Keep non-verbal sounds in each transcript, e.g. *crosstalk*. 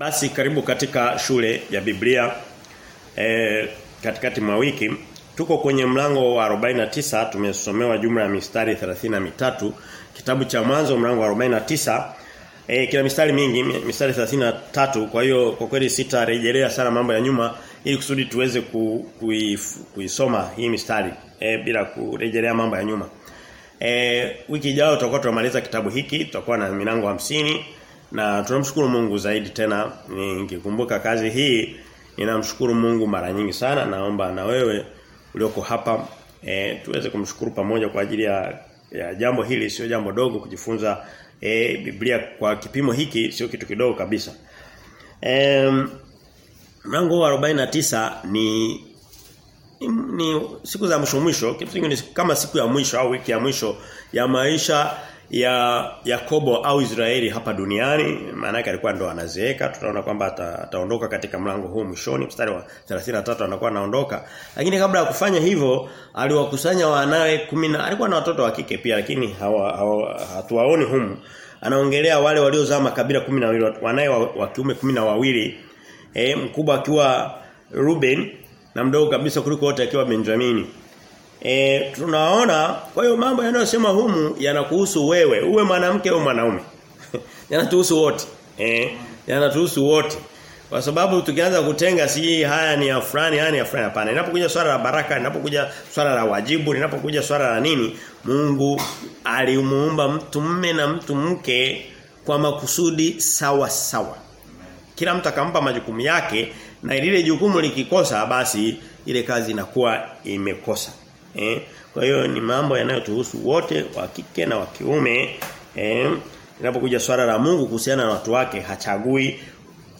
Basi karibu katika shule ya Biblia e, katikati mwa wiki. Tuko kwenye mlango wa 49 tumesomewa jumla ya mistari 33 kitabu cha mwanzo mlango wa 49 e, kina mistari mingi mistari 33 kwa hiyo kwa kweli sitarejelea sana mambo ya nyuma ili kusudi tuweze ku, kuisoma hii mistari e, bila kurejelea mambo ya nyuma. E, wiki ijayo tutakuwa tunamaliza kitabu hiki tutakuwa na milango hamsini na tunamshukuru Mungu zaidi tena. Nikikumbuka kazi hii ninamshukuru Mungu mara nyingi sana. Naomba na wewe ulioko hapa e, tuweze kumshukuru pamoja kwa ajili ya, ya jambo hili. Sio jambo dogo kujifunza e, Biblia kwa kipimo hiki sio kitu kidogo kabisa. E, mlango wa 49 ni ni, ni siku za mwisho mwisho. Kama siku ya mwisho au wiki ya mwisho ya maisha ya Yakobo au Israeli hapa duniani maana alikuwa ndo anazeeka. Tunaona kwamba ataondoka katika mlango huu mwishoni. Mstari wa 33 anakuwa anaondoka. Lakini kabla ya kufanya hivyo aliwakusanya wanawe 10 alikuwa na watoto wa kike pia lakini hawa, hawa hatuwaoni humu. Anaongelea wale waliozaa makabila 12 wanawe wa, wa kiume 12 eh mkubwa akiwa Ruben na mdogo kabisa kuliko wote akiwa Benjamini E, tunaona kwa hiyo mambo yanayosema humu yanakuhusu wewe uwe mwanamke au mwanaume. *laughs* Yanatuhusu wote. Eh yanatuhusu wote. Kwa sababu tukianza kutenga si haya ni ya fulani haya ni ya fulani. Hapana inapokuja swala la baraka inapokuja swala la wajibu inapokuja swala la nini Mungu alimuumba mtu mme na mtu mke kwa makusudi sawa sawa. Kila mtu akampa majukumu yake na lile jukumu likikosa basi ile kazi inakuwa imekosa Eh, kwa hiyo ni mambo yanayotuhusu wote wa kike na wa kiume. Eh, inapokuja swala la Mungu kuhusiana na watu wake hachagui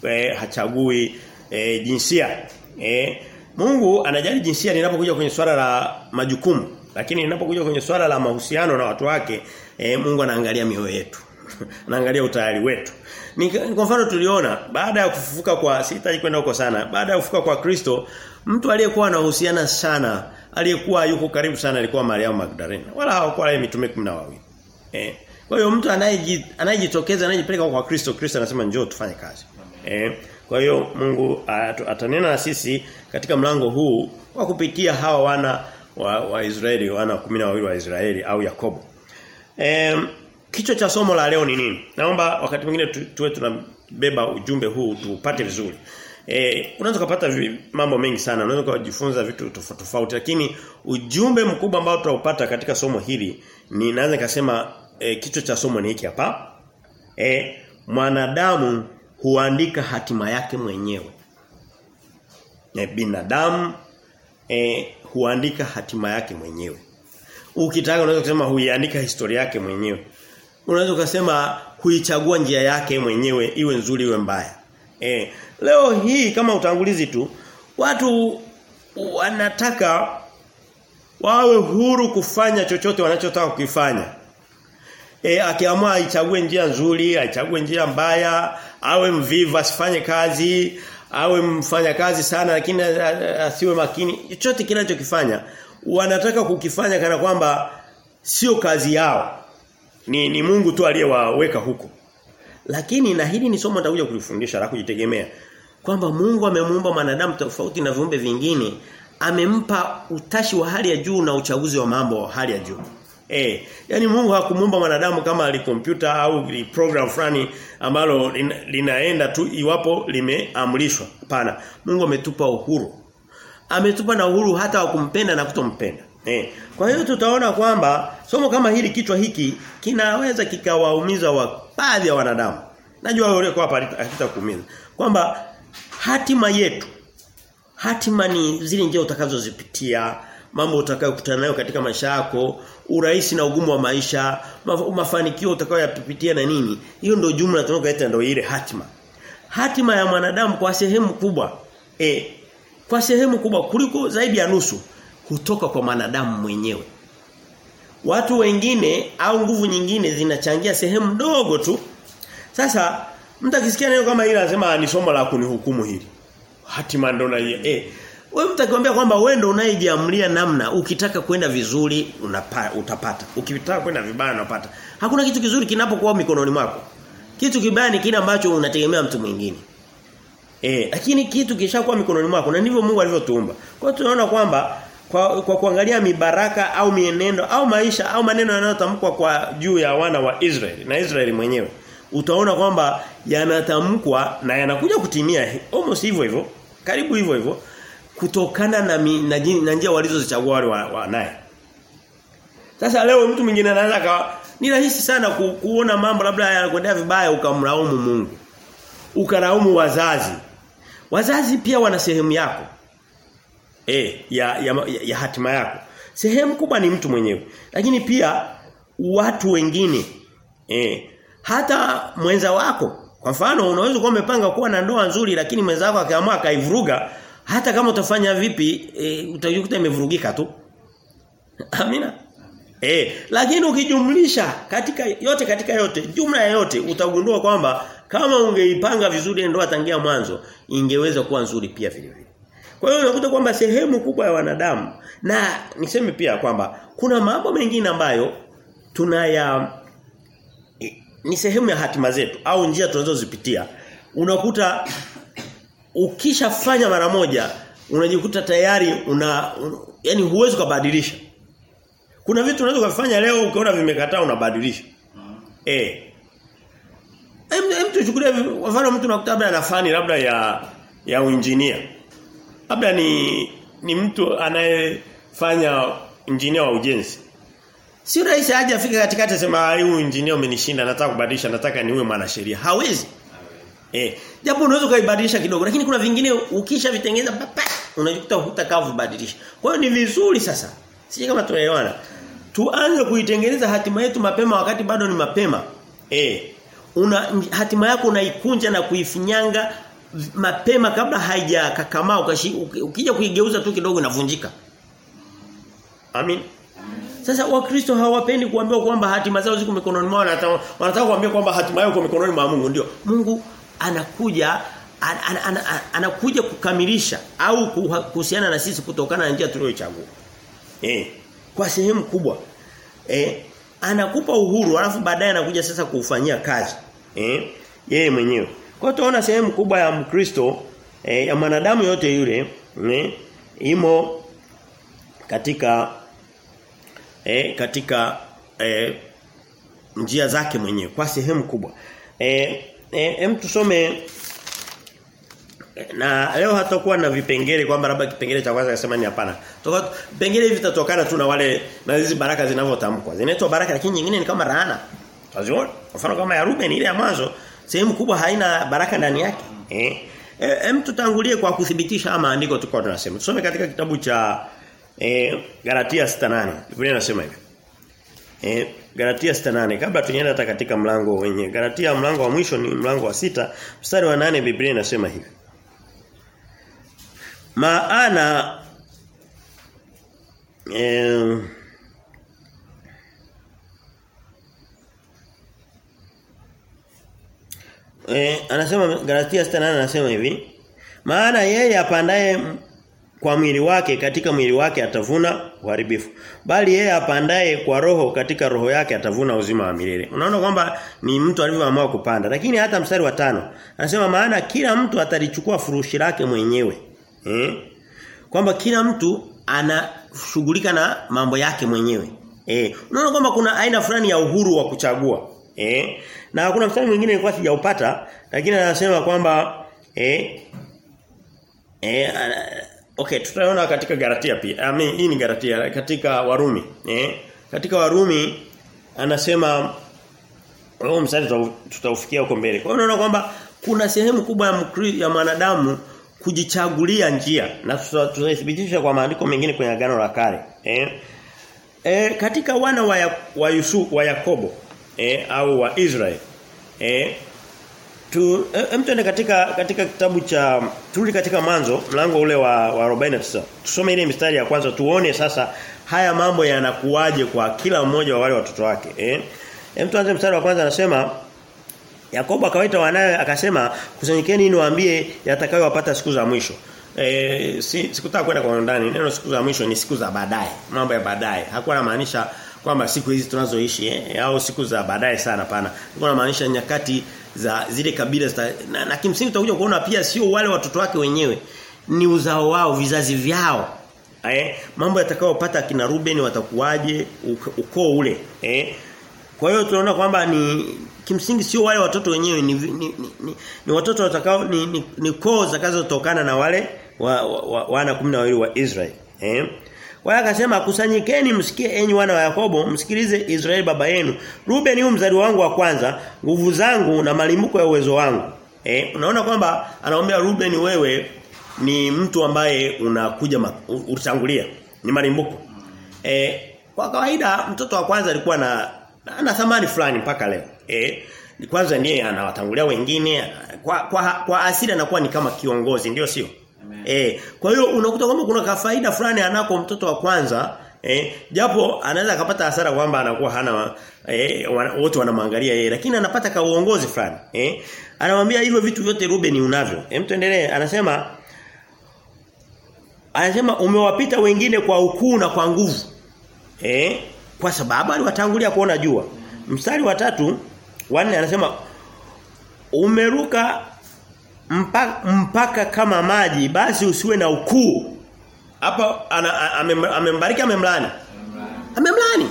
eh, hachagui eh, jinsia. Eh, Mungu anajali jinsia linapokuja kwenye swala la majukumu, lakini ninapokuja kwenye swala la mahusiano na watu wake, eh, Mungu anaangalia mioyo yetu. *laughs* anaangalia utayari wetu. Ni kwa mfano tuliona baada ya kufufuka kwa sitaji kwenda huko sana, baada ya kufufuka kwa Kristo, mtu aliyekuwa anahusiana sana aliyekuwa yuko karibu sana alikuwa Mariamu Magdalena. Wala hawakuwa wale mitume 12. Eh. Kwa hiyo mtu anayejitokeza anayejipeleka kwa Kristo, Kristo anasema njoo tufanye kazi. Eh. Kwa hiyo Mungu atanena na sisi katika mlango huu kwa kupitia hawa wana wa, wa Israeli, wana 12 wa Israeli au Yakobo. Eh, kichwa cha somo la leo ni nini? Naomba wakati mwingine tu, tuwe tunabeba ujumbe huu tuupate vizuri. Eh, unaweza kupata mambo mengi sana, unaweza kujifunza vitu tofauti tofauti, lakini ujumbe mkubwa ambao tutaupata katika somo hili ni naweza kusema eh, kichwa cha somo ni hiki hapa. Eh, mwanadamu huandika hatima yake mwenyewe. Eh, binadamu eh, huandika hatima yake mwenyewe. Ukitaka unaweza kusema huiandika historia yake mwenyewe. Unaweza kusema huichagua njia yake mwenyewe iwe nzuri iwe mbaya. Eh, leo hii kama utangulizi tu watu wanataka wawe huru kufanya chochote wanachotaka kukifanya. E, akiamua aichague njia nzuri, aichague njia mbaya, awe mvivu asifanye kazi, awe mfanya kazi sana lakini asiwe makini. Chochote kinachokifanya wanataka kukifanya kana kwamba sio kazi yao. Ni ni Mungu tu aliyewaweka huko. Lakini na hili ni somo nitakuja kulifundisha la kujitegemea kwamba Mungu amemuumba mwanadamu tofauti na viumbe vingine, amempa utashi wa hali ya juu na uchaguzi wa mambo wa hali ya juu. Eh, yani Mungu hakumuumba mwanadamu kama alikompyuta au program fulani ambalo linaenda tu iwapo limeamrishwa. Hapana. Mungu ametupa uhuru. Ametupa na uhuru hata wa kumpenda na kutompenda. Eh. Kwa hiyo tutaona kwamba somo kama hili kichwa hiki kinaweza kikawaumiza wa baadhi ya wanadamu. Najua wewe kwa hapa hakitakuumiza. Kwamba hatima yetu hatima ni zile njia utakazozipitia, mambo utakayokutana nayo katika maisha yako, urahisi na ugumu wa maisha, mafanikio utakayoyapitia na nini. Hiyo ndio jumla tunayoita ndio ile hatima. Hatima ya mwanadamu kwa sehemu kubwa e, kwa sehemu kubwa kuliko zaidi ya nusu hutoka kwa mwanadamu mwenyewe. Watu wengine au nguvu nyingine zinachangia sehemu ndogo tu. Sasa mtu akisikia neno kama hili anasema ni somo la kunihukumu hili. Hatima ndo na eh wewe mtakwambia kwamba wewe ndo unayejiamlia namna ukitaka kwenda vizuri unapa, utapata. Ukitaka kwenda vibaya unapata. Hakuna kitu kizuri kinapokuwa mikononi mwako. Kitu kibaya ni kile ambacho unategemea mtu mwingine. Eh, lakini kitu kishakuwa mikononi mwako na ndivyo Mungu alivyotuumba. Kwa hiyo tunaona kwamba kwa, kwa kuangalia mibaraka au mienendo au maisha au maneno yanayotamkwa kwa juu ya wana wa Israeli na Israeli mwenyewe utaona kwamba yanatamkwa na yanakuja kutimia almost hivyo hivyo karibu hivyo hivyo kutokana na, mi, na, na njia walizozichagua wale wanaye. wa sasa leo mtu mwingine anaweza ni rahisi sana ku, kuona mambo labda yanakwenda vibaya ukamlaumu Mungu ukaraumu wazazi. Wazazi pia wana sehemu yako. Eh ya, ya, ya, ya hatima yako. Sehemu kubwa ni mtu mwenyewe. Lakini pia watu wengine eh hata mwenza wako kwa mfano unaweza kuwa umepanga kuwa na ndoa nzuri lakini mwenza wako akaamua akaivuruga hata kama utafanya vipi e, utajikuta imevurugika tu. Amina? Eh lakini ukijumlisha katika yote katika yote jumla ya yote utagundua kwamba kama ungeipanga vizuri ndoa tangia mwanzo ingeweza kuwa nzuri pia vile vile. Kwa hiyo unakuta kwamba sehemu kubwa ya wanadamu na niseme pia kwamba kuna mambo mengine ambayo tunaya ni sehemu ya hatima zetu au njia tunazozipitia. Unakuta ukishafanya mara moja unajikuta tayari una un, yani huwezi kubadilisha. Kuna vitu unaweza kufanya leo ukiona vimekataa unabadilisha. Eh. Hem hem tuchukulie mfano mtu nakuta labda ana fani labda ya ya uinjinia. Labda ni ni mtu anayefanya injinia wa ujenzi. Sio rais aje afike katikati asema huyu injinia umenishinda nataka kubadilisha nataka niwe mwanasheria. Hawezi. Eh, japo unaweza kuibadilisha kidogo lakini kuna vingine ukisha vitengeneza papa unajikuta hutakavu kubadilisha. Kwa hiyo ni vizuri sasa. Sije kama tunaelewana. Tuanze kuitengeneza hatima yetu mapema wakati bado ni mapema. Eh, una hatima yako unaikunja na kuifinyanga mapema kabla haijakakamaa ukija kuigeuza tu kidogo inavunjika. Amin. Sasa wakristo hawapendi kuambiwa kwamba hatima zao ziko mikononi mwao wanataka kuambiwa kwamba hatima yao iko mikononi mwa Mungu ndio. Mungu anakuja an, an, an, an, anakuja kukamilisha au kuhusiana na sisi kutokana na njia tuliyochagua. Eh, kwa sehemu kubwa. Eh, anakupa uhuru alafu baadaye anakuja sasa kuufanyia kazi. Eh, yeye mwenyewe. Kwa tunaona sehemu kubwa ya Mkristo eh, ya mwanadamu yote yule eh, imo katika eh, katika eh, njia zake mwenyewe kwa sehemu kubwa. Eh, eh, em tusome na leo hatakuwa na vipengele kwamba labda kipengele cha kwanza akasema ni hapana. Vipengele hivi vitatokana tu na wale na hizi baraka zinavyotamkwa. Zinaitwa baraka lakini nyingine ni kama laana. Taziona? Mfano kama ya Ruben ile ya mwanzo sehemu kubwa haina baraka ndani yake. Eh. Em tutangulie kwa kuthibitisha maandiko tukao tunasema. Tusome katika kitabu cha eh Galatia 6:8. Biblia inasema hivi. Eh Galatia 6:8 kabla tunyenda hata katika mlango wenye Galatia mlango wa mwisho ni mlango wa sita mstari wa nane Biblia inasema hivi. Maana eh Eh, anasema Galatia 6:8 anasema hivi. Maana yeye apandaye kwa mwili wake katika mwili wake atavuna uharibifu. Bali yeye apandaye kwa roho katika roho yake atavuna uzima wa milele. Unaona kwamba ni mtu alivyoamua kupanda. Lakini hata mstari wa tano anasema maana kila mtu atalichukua furushi lake mwenyewe. Eh? Kwamba kila mtu anashughulika na mambo yake mwenyewe. Eh, unaona kwamba kuna aina fulani ya uhuru wa kuchagua. Eh? Na hakuna mstari mwingine nilikuwa sijaupata lakini anasema kwamba eh eh okay tutaona katika Galatia pia. I mean, hii ni Galatia katika Warumi. Eh? Katika Warumi anasema huo mstari tutaufikia huko mbele. Kwa hiyo unaona kwamba kuna sehemu kubwa ya mkri, ya mwanadamu kujichagulia njia na tutathibitisha kwa maandiko mengine kwenye agano la kale. Eh? Eh, katika wana wa, ya, wa Yusuf wa Yakobo eh, au wa Israel eh, tu hem tuende katika katika kitabu cha turudi katika mwanzo mlango ule wa, wa 49 tusome ile mistari ya kwanza tuone sasa haya mambo yanakuwaje kwa kila mmoja wa wale watoto wake eh? Hem tuanze mstari wa kwanza anasema Yakobo akawaita wanawe akasema kusanyikeni niwaambie yatakayowapata siku za mwisho. Eh si, sikutaka kwenda kwa ndani. Neno siku za mwisho ni siku za baadaye mambo ya baadaye. Hakuwa anamaanisha kwamba siku hizi tunazoishi eh, au siku za baadaye sana pana. Nilikuwa namaanisha nyakati za zile kabila zita, na, na kimsingi utakuja kuona pia sio wale watoto wake wenyewe ni uzao wao vizazi vyao eh. Mambo yatakayopata kina Ruben watakuwaje ukoo ule eh. Kwa hiyo tunaona kwamba ni kimsingi sio wale watoto wenyewe ni, ni, ni, ni, ni watoto watakao ni, ni, ni koo zitakazotokana na wale wa, wa, wa, wana 12 wa Israeli eh kwa hiyo akasema kusanyikeni msikie enyi wana wa Yakobo msikilize Israeli baba yenu. Ruben ni mzaliwa wangu wa kwanza nguvu zangu na malimbuko ya uwezo wangu. Eh unaona kwamba anaombea Ruben wewe ni mtu ambaye unakuja utangulia. Ni malimbuko. Eh kwa kawaida mtoto wa kwanza alikuwa na ana thamani fulani mpaka leo. Eh kwanza ndiye anawatangulia wengine kwa kwa, kwa asili anakuwa ni kama kiongozi ndio sio Eh, kwa hiyo unakuta kwamba kuna kafaida fulani anako mtoto wa kwanza eh japo anaweza akapata hasara kwamba anakuwa hana eh wote wanamwangalia yeye lakini anapata ka uongozi fulani eh. Anamwambia hivyo vitu vyote Ruben unavyo. Hem tuendelee. Anasema anasema umewapita wengine kwa ukuu na kwa nguvu eh kwa sababu aliwatangulia kuona jua. Mstari wa tatu wanne anasema umeruka mpaka, mpaka kama maji basi usiwe na ukuu. Hapa amembariki amemlani amemlani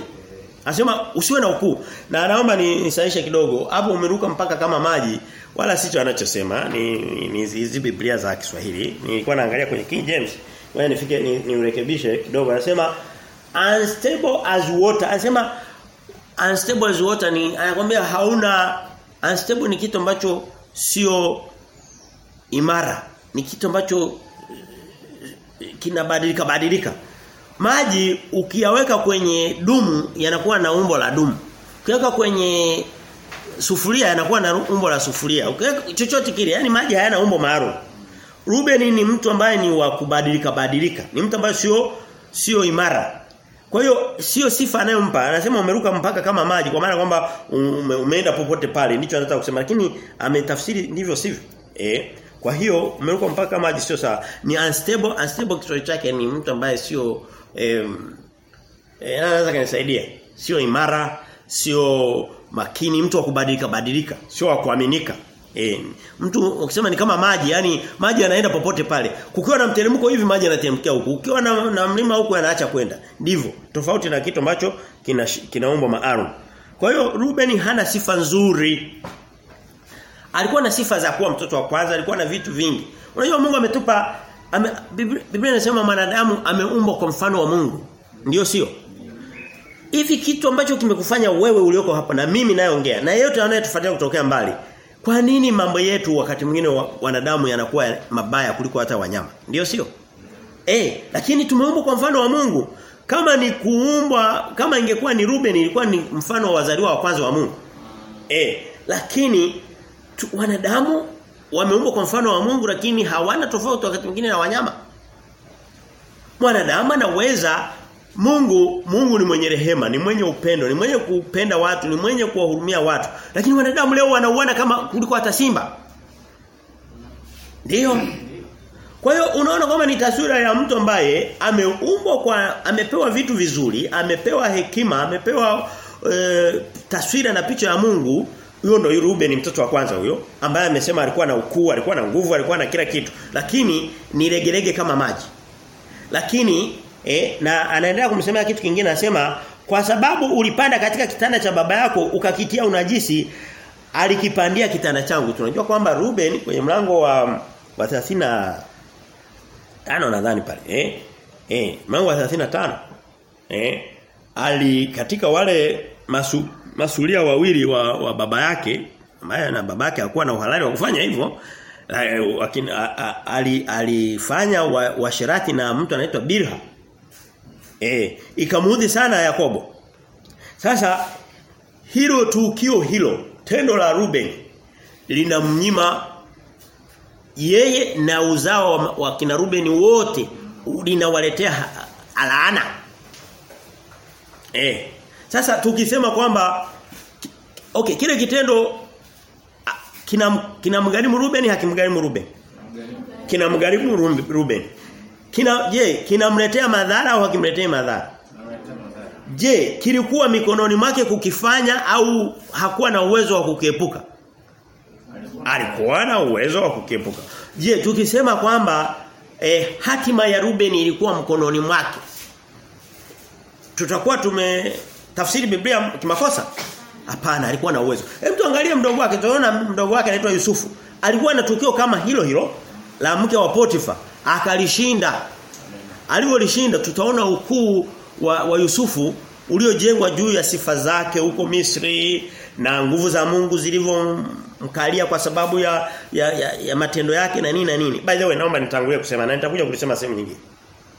anasema usiwe na ukuu. Na anaomba nisaishe kidogo hapo umeruka mpaka kama maji wala sicho anachosema. Ni ni hizi Biblia za Kiswahili. Nilikuwa naangalia kwenye King James. Wewe nifike niurekebishe ni kidogo. Anasema unstable as water. Anasema unstable as water ni anakuambia hauna unstable ni kitu ambacho sio imara. Ni kitu ambacho kinabadilika badilika. Maji ukiyaweka kwenye dumu yanakuwa na umbo la dumu. Ukiweka kwenye sufuria yanakuwa na umbo la sufuria. Ukiweka chochote kile yani maji hayana umbo maalum. Ruben ni mtu ambaye ni wa kubadilika badilika. Ni mtu ambaye sio sio imara. Kwa hiyo sio sifa anayompa. Anasema umeruka mpaka kama maji kwa maana kwamba ume, umeenda popote pale ndicho anataka kusema. Lakini ametafsiri ndivyo sivyo. Eh kwa hiyo umeruka mpaka maji sio sawa. Ni unstable, unstable kitu chake ni mtu ambaye sio eh anaweza kanisaidia. Sio imara, sio makini, mtu wa kubadilika badilika, sio wa kuaminika. E, mtu ukisema ni kama maji, yani maji yanaenda popote pale. Kukiwa na mteremko hivi maji yanateremkia huku. Ukiwa na, na mlima huku yanaacha kwenda. Ndivyo. Tofauti na kitu ambacho kina kinaumbwa maalum. Kwa hiyo Ruben hana sifa nzuri alikuwa na sifa za kuwa mtoto wa kwanza, alikuwa na vitu vingi. Unajua Mungu ametupa ame, Biblia inasema mwanadamu ameumbwa kwa mfano wa Mungu. Ndiyo sio? Hivi kitu ambacho kimekufanya wewe ulioko hapa na mimi nayeongea na yeyote anayetufuatia kutokea mbali. Kwa nini mambo yetu wakati mwingine wa, wanadamu yanakuwa mabaya kuliko hata wanyama? Ndiyo sio? Eh, lakini tumeumbwa kwa mfano wa Mungu. Kama ni kuumbwa, kama ingekuwa ni Ruben ilikuwa ni mfano wa wazaliwa wa kwanza wa Mungu. Eh, lakini tu, wanadamu wameumbwa kwa mfano wa Mungu lakini hawana tofauti wakati mwingine na wanyama. Mwanadamu anaweza Mungu Mungu ni mwenye rehema, ni mwenye upendo, ni mwenye kupenda watu, ni mwenye kuwahurumia watu. Lakini wanadamu leo wanauana kama kuliko hata simba. Ndio. Kwa hiyo unaona kwamba ni taswira ya mtu ambaye ameumbwa kwa amepewa vitu vizuri, amepewa hekima, amepewa e, taswira na picha ya Mungu huyo ndo Ruben mtoto wa kwanza huyo ambaye amesema alikuwa na ukuu, alikuwa na nguvu, alikuwa na kila kitu. Lakini ni legelege kama maji. Lakini eh, na anaendelea kumsemea kitu kingine anasema kwa sababu ulipanda katika kitanda cha baba yako ukakitia unajisi alikipandia kitanda changu. Tunajua kwamba Ruben kwenye mlango wa wa 35 nadhani pale eh eh mlango wa 35 eh ali katika wale masu masulia wawili wa, wa baba yake ambaye na baba yake hakuwa na uhalali wa kufanya hivyo alifanya washirati wa na mtu anaitwa Bilha. Eh ikamuudhi sana Yakobo. Sasa hilo tukio hilo tendo la Ruben linamnyima yeye na uzao wa, wa kina Ruben wote linawaletea alaana eh sasa tukisema kwamba okay kile kitendo kina kinamgharimu Ruben hakimgharimu Ruben. Kinamgharimu Ruben. Kina je, kinamletea madhara au hakimletea madhara? Je, kilikuwa mikononi mwake kukifanya au hakuwa na uwezo wa kukiepuka? alikuwa na uwezo wa kukiepuka. Je, tukisema kwamba eh, hatima ya Ruben ilikuwa mkononi mwake. Tutakuwa tume tafsiri Biblia kimakosa? Hapana, alikuwa na uwezo. Hebu tuangalie mdogo wake. Tunaona mdogo wake anaitwa Yusufu. Alikuwa na tukio kama hilo hilo la mke wa Potifa, akalishinda. Alipolishinda tutaona ukuu wa, wa Yusufu uliojengwa juu ya sifa zake huko Misri na nguvu za Mungu zilivyomkalia kwa sababu ya, ya, ya, ya matendo yake na nini na nini. By the way naomba nitangulie kusema na nitakuja kulisema sehemu nyingine.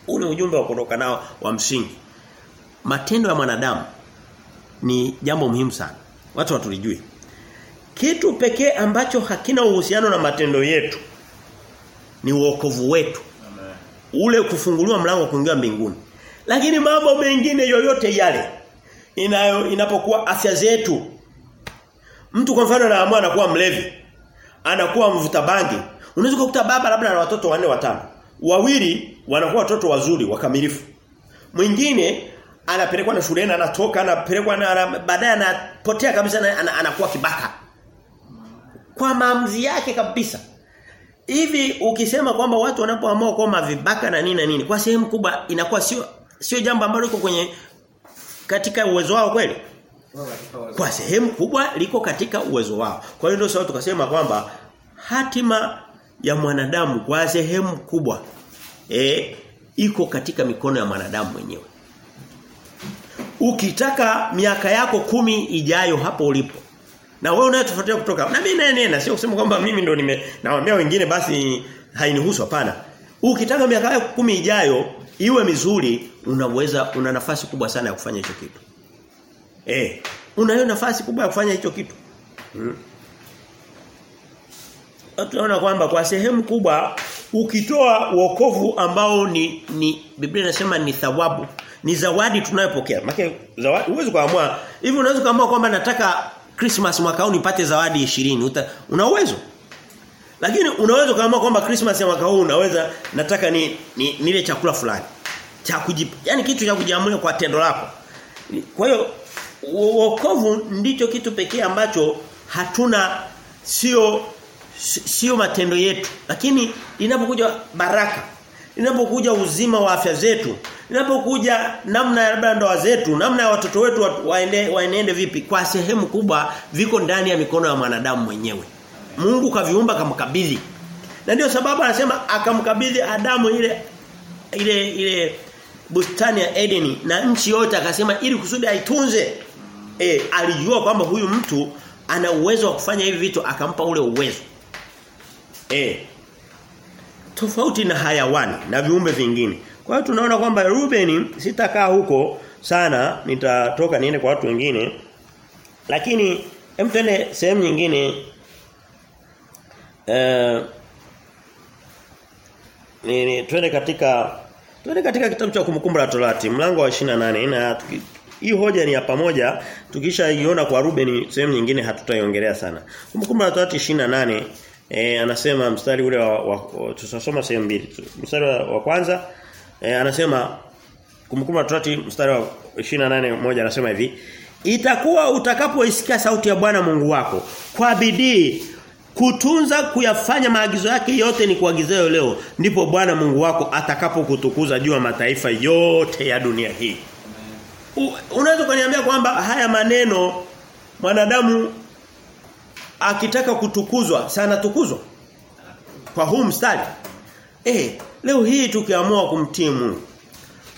Huu ni ujumbe wa kuondoka nao wa msingi. Matendo ya mwanadamu ni jambo muhimu sana. Watu watulijue. Kitu pekee ambacho hakina uhusiano na matendo yetu ni uokovu wetu. Ule kufunguliwa mlango kuingia mbinguni. Lakini mambo mengine yoyote yale inayo inapokuwa afya zetu mtu kwa mfano anaamua anakuwa mlevi anakuwa mvuta bangi unaweza kukuta baba labda na watoto wanne watano wawili wanakuwa watoto wazuri wakamilifu mwingine anapelekwa na shuleni anatoka anapelekwa na baadaye anapotea kabisa na, ana, anakuwa kibaka. Kwa maamuzi yake kabisa. Hivi ukisema kwamba watu wanapoamua kuwa mavibaka na nini na nini kwa sehemu kubwa inakuwa sio sio jambo ambalo liko kwenye katika uwezo wao kweli? Kwa sehemu kubwa liko katika uwezo wao. Kwa hiyo ndio sawa tukasema kwamba hatima ya mwanadamu kwa sehemu kubwa eh iko katika mikono ya mwanadamu mwenyewe ukitaka miaka yako kumi ijayo hapo ulipo. Na wewe unayetufuatia kutoka na mimi naye nena sio kusema kwamba mimi ndo nime nawaambia wengine basi hainihusu hapana. Ukitaka miaka yako kumi ijayo iwe mizuri unaweza una nafasi kubwa sana ya kufanya hicho kitu. Eh unayo nafasi kubwa ya kufanya hicho kitu. Hmm. tunaona kwamba kwa sehemu kubwa ukitoa wokovu ambao ni ni Biblia inasema ni thawabu ni zawadi tunayopokea. Maana zawadi huwezi kuamua. Hivi unaweza kuamua kwamba nataka Christmas mwaka huu nipate zawadi 20 Uta, una uwezo. Lakini unaweza kuamua kwamba Christmas ya mwaka huu unaweza nataka ni, ni nile chakula fulani. Cha kujipa Yaani kitu cha kujiamulia kwa tendo lako. Kwa hiyo wokovu ndicho kitu pekee ambacho hatuna sio sio matendo yetu. Lakini inapokuja baraka inapokuja uzima wa afya zetu inapokuja namna ya labda ndoa zetu namna ya watoto wetu waende waenende vipi kwa sehemu kubwa viko ndani ya mikono ya mwanadamu mwenyewe. Mungu kaviumba kamkabidhi. Na ndio sababu anasema akamkabidhi Adamu ile ile ile bustani ya Edeni na nchi yote akasema ili kusudi aitunze. E, alijua kwamba huyu mtu ana uwezo wa kufanya hivi vitu akampa ule uwezo. Eh tofauti na hayawani na viumbe vingine. Kwa hiyo tunaona kwamba Ruben sitakaa huko sana nitatoka niende kwa watu wengine. Lakini hem twende sehemu nyingine. Eh ni, twende katika twende katika kitabu cha kumbukumbu la Torati mlango wa 28 na hii hoja ni ya pamoja. Tukishaiona kwa Ruben sehemu nyingine hatutaiongelea sana. Kumbukumbu la Torati 28 eh anasema mstari ule wa, wa, wa sehemu mbili. Mstari wa, wa kwanza e, anasema kumbukumbu la mstari wa 28 moja anasema hivi itakuwa utakapoisikia sauti ya Bwana Mungu wako kwa bidii kutunza kuyafanya maagizo yake yote ni kuagizayo leo ndipo Bwana Mungu wako atakapokutukuza juu ya mataifa yote ya dunia hii. Unaweza kuniambia kwamba haya maneno mwanadamu akitaka kutukuzwa sana tukuzwa kwa huu mstari. Eh leo hii tukiamua kumtii Mungu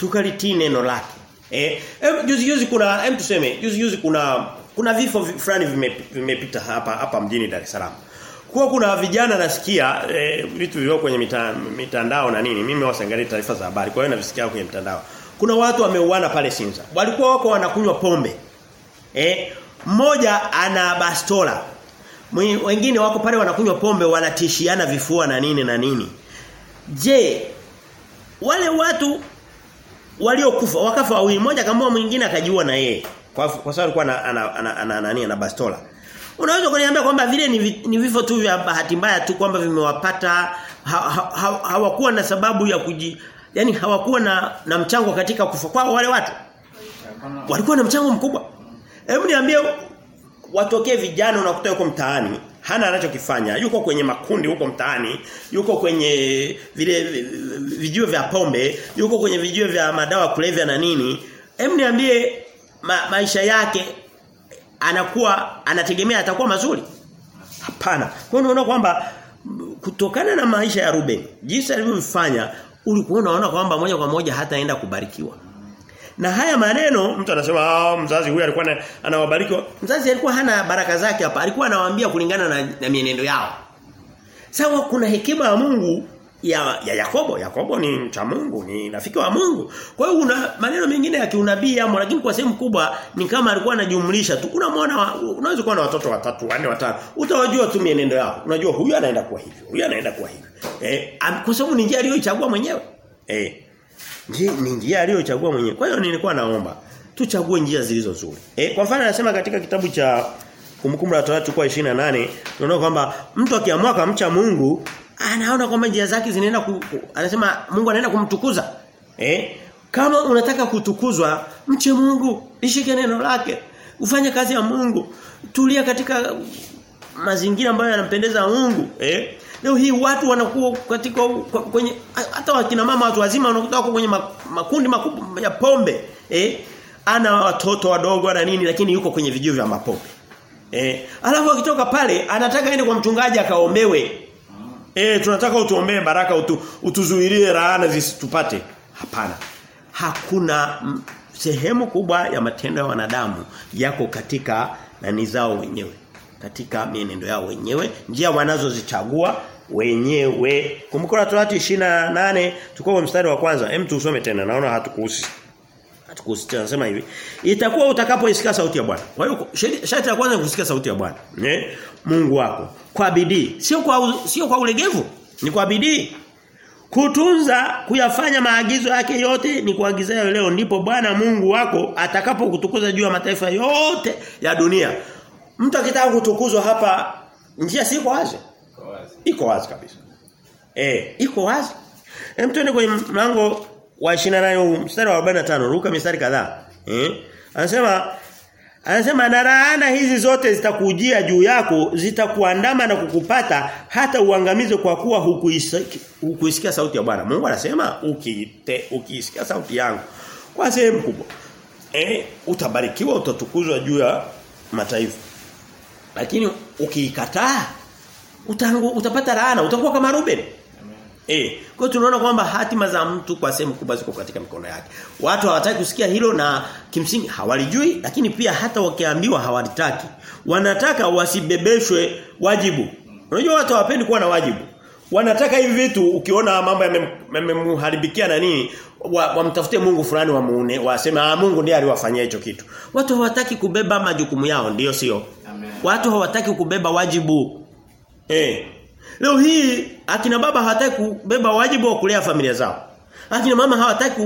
tukalitii neno lake. Eh juzi juzi kuna hem tuseme juzi juzi kuna kuna vifo fulani vimepita vime hapa hapa mjini Dar es Salaam. Kwa kuna vijana nasikia e, vitu vilivyo kwenye mita, mitandao na nini. Mimi wasangalia taarifa za habari kwa hiyo navisikia kwenye mitandao kuna watu wameuana pale Sinza. Walikuwa wako wanakunywa pombe. Eh mmoja ana bastola wengine wako pale wanakunywa pombe wanatishiana vifua na nini na nini je wale watu waliokufa wakafa wawili mmoja kama mwingine akajiua na yeye kwa, kwa sababu alikuwa ana ana ana, ana, ana, ana, ana bastola Unaweza kuniambia kwamba vile ni, ni vifo tu vya bahati mbaya tu kwamba vimewapata hawakuwa ha, ha, hawakuwa na sababu ya kuji yani hawakuwa na na mchango katika kufa kwao wale watu. Walikuwa na mchango mkubwa. Hebu niambie watokee vijana unakuta yuko mtaani hana anachokifanya. Yuko kwenye makundi huko mtaani yuko kwenye vile vijio vya pombe yuko kwenye vijio vya madawa kulevya na nini. Hem niambie ma, maisha yake anakuwa anategemea atakuwa mazuri? Hapana. Kwa unaona kwamba kutokana na maisha ya Ruben jinsi alivyofanya ulikuwa unaona kwamba moja kwa moja hataenda kubarikiwa na haya maneno mtu anasema ah mzazi huyu alikuwa anawabariki mzazi alikuwa hana baraka zake hapa. Alikuwa anawaambia kulingana na, na mienendo yao. Sawa kuna hekima ya Mungu ya, ya Yakobo. Yakobo ni mcha Mungu ni rafiki wa Mungu. Kwa hiyo una maneno mengine ya kiunabii amo lakini kwa sehemu kubwa ni kama alikuwa anajumlisha tu. Unamwona unaweza kuwa na watoto watatu wanne watano. Utawajua tu mienendo yao. Unajua huyu anaenda kwa hivyo huyu anaenda kwa hivyo eh kwa sababu ni njia aliyochagua mwenyewe. Eh ni njia aliyochagua mwenyewe. Kwa hiyo nilikuwa naomba tuchague njia zilizo nzuri. Eh kwa mfano anasema katika kitabu cha Kumbukumbu la Torati kwa 28 tunaona kwamba mtu akiamua kumcha Mungu anaona kwamba njia zake zinaenda ku, ku, anasema Mungu anaenda kumtukuza. Eh kama unataka kutukuzwa mche Mungu, ishike neno lake, ufanye kazi ya Mungu, tulia katika mazingira ambayo yanampendeza Mungu, eh Leo hii watu wanakuwa katika kwenye hata wakina mama watu wazima wanakuta wako kwenye makundi makubwa ya pombe. Eh? Ana watoto wadogo ana nini lakini yuko kwenye vijio vya mapombe. Eh? Alafu akitoka pale anataka aende kwa mchungaji akaombewe. Eh, tunataka utuombee baraka utu, utuzuilie laana zisitupate. Hapana. Hakuna sehemu kubwa ya matendo ya wanadamu yako katika nani zao wenyewe katika mienendo yao wenyewe njia wanazozichagua wenyewe. Kumbuka Torati 28 tukao mstari wa kwanza. Hem tusome tena naona hatukuhusi hatukuhusi anasema nasema hivi. Itakuwa utakapoisikia sauti ya Bwana. Kwa hiyo sharti la kwanza kusikia sauti ya Bwana. Eh Mungu wako. Kwa bidii. Sio kwa sio kwa ulegevu. Ni kwa bidii. Kutunza kuyafanya maagizo yake yote ni kuagizayo leo. Ndipo Bwana Mungu wako atakapokutukuza juu ya mataifa yote ya dunia. Mtu akitaka kutukuzwa hapa njia si kwa wazi. Iko wazi kabisa. Eh, iko wazi. Hem tuende kwenye mlango wa 28 mstari wa 45 ruka mistari kadhaa. Eh? Anasema anasema na hizi zote zitakujia juu yako zitakuandama na kukupata hata uangamize kwa kuwa hukuisikia sauti ya Bwana. Mungu anasema ukite ukisikia sauti yangu kwa sehemu kubwa eh utabarikiwa utatukuzwa juu ya mataifa. Lakini ukiikataa utangu utapata laana, utakuwa kama Ruben. Eh, kwa tunaona kwamba hatima za mtu kwa sehemu kubwa ziko katika mikono yake. Watu hawataki kusikia hilo na kimsingi hawalijui lakini pia hata wakiambiwa hawalitaki. Wanataka wasibebeshwe wajibu. Unajua watu hawapendi kuwa na wajibu. Wanataka hivi vitu ukiona mambo yamemharibikia na nini wamtafutie wa Mungu fulani wamuone waseme ah Mungu ndiye aliwafanyia hicho kitu. Watu hawataki kubeba majukumu yao ndio sio. Watu hawataki kubeba wajibu. Eh. Leo hii akina baba hawataki kubeba wajibu wa kulea familia zao. Akina mama hawataki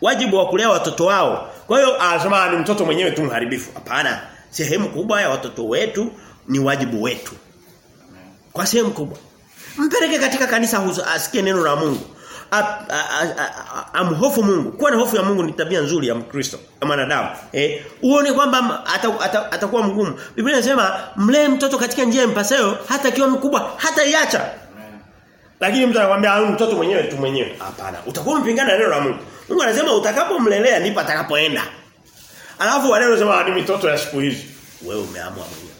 wajibu wa kulea watoto wao. Kwa hiyo anasema ni mtoto mwenyewe tu mharibifu. Hapana. Sehemu kubwa ya watoto wetu ni wajibu wetu. Kwa sehemu kubwa. Mpeleke katika kanisa huzo asikie neno la Mungu. Amhofu Mungu. Kuwa na hofu ya Mungu ni tabia nzuri ya Mkristo, ya mwanadamu. Eh, uone kwamba atakuwa ata, ata mgumu. Biblia inasema mlee mtoto katika njia impasayo hata kiwa mkubwa hata iacha. Lakini mtu anakuambia huyu mtoto mwenyewe tu mwenyewe. Hapana. Utakuwa mpingana na neno la Mungu. Mungu anasema utakapomlelea ndipo atakapoenda. Alafu wale wanasema ni mitoto ya siku hizi. Wewe umeamua mwenyewe.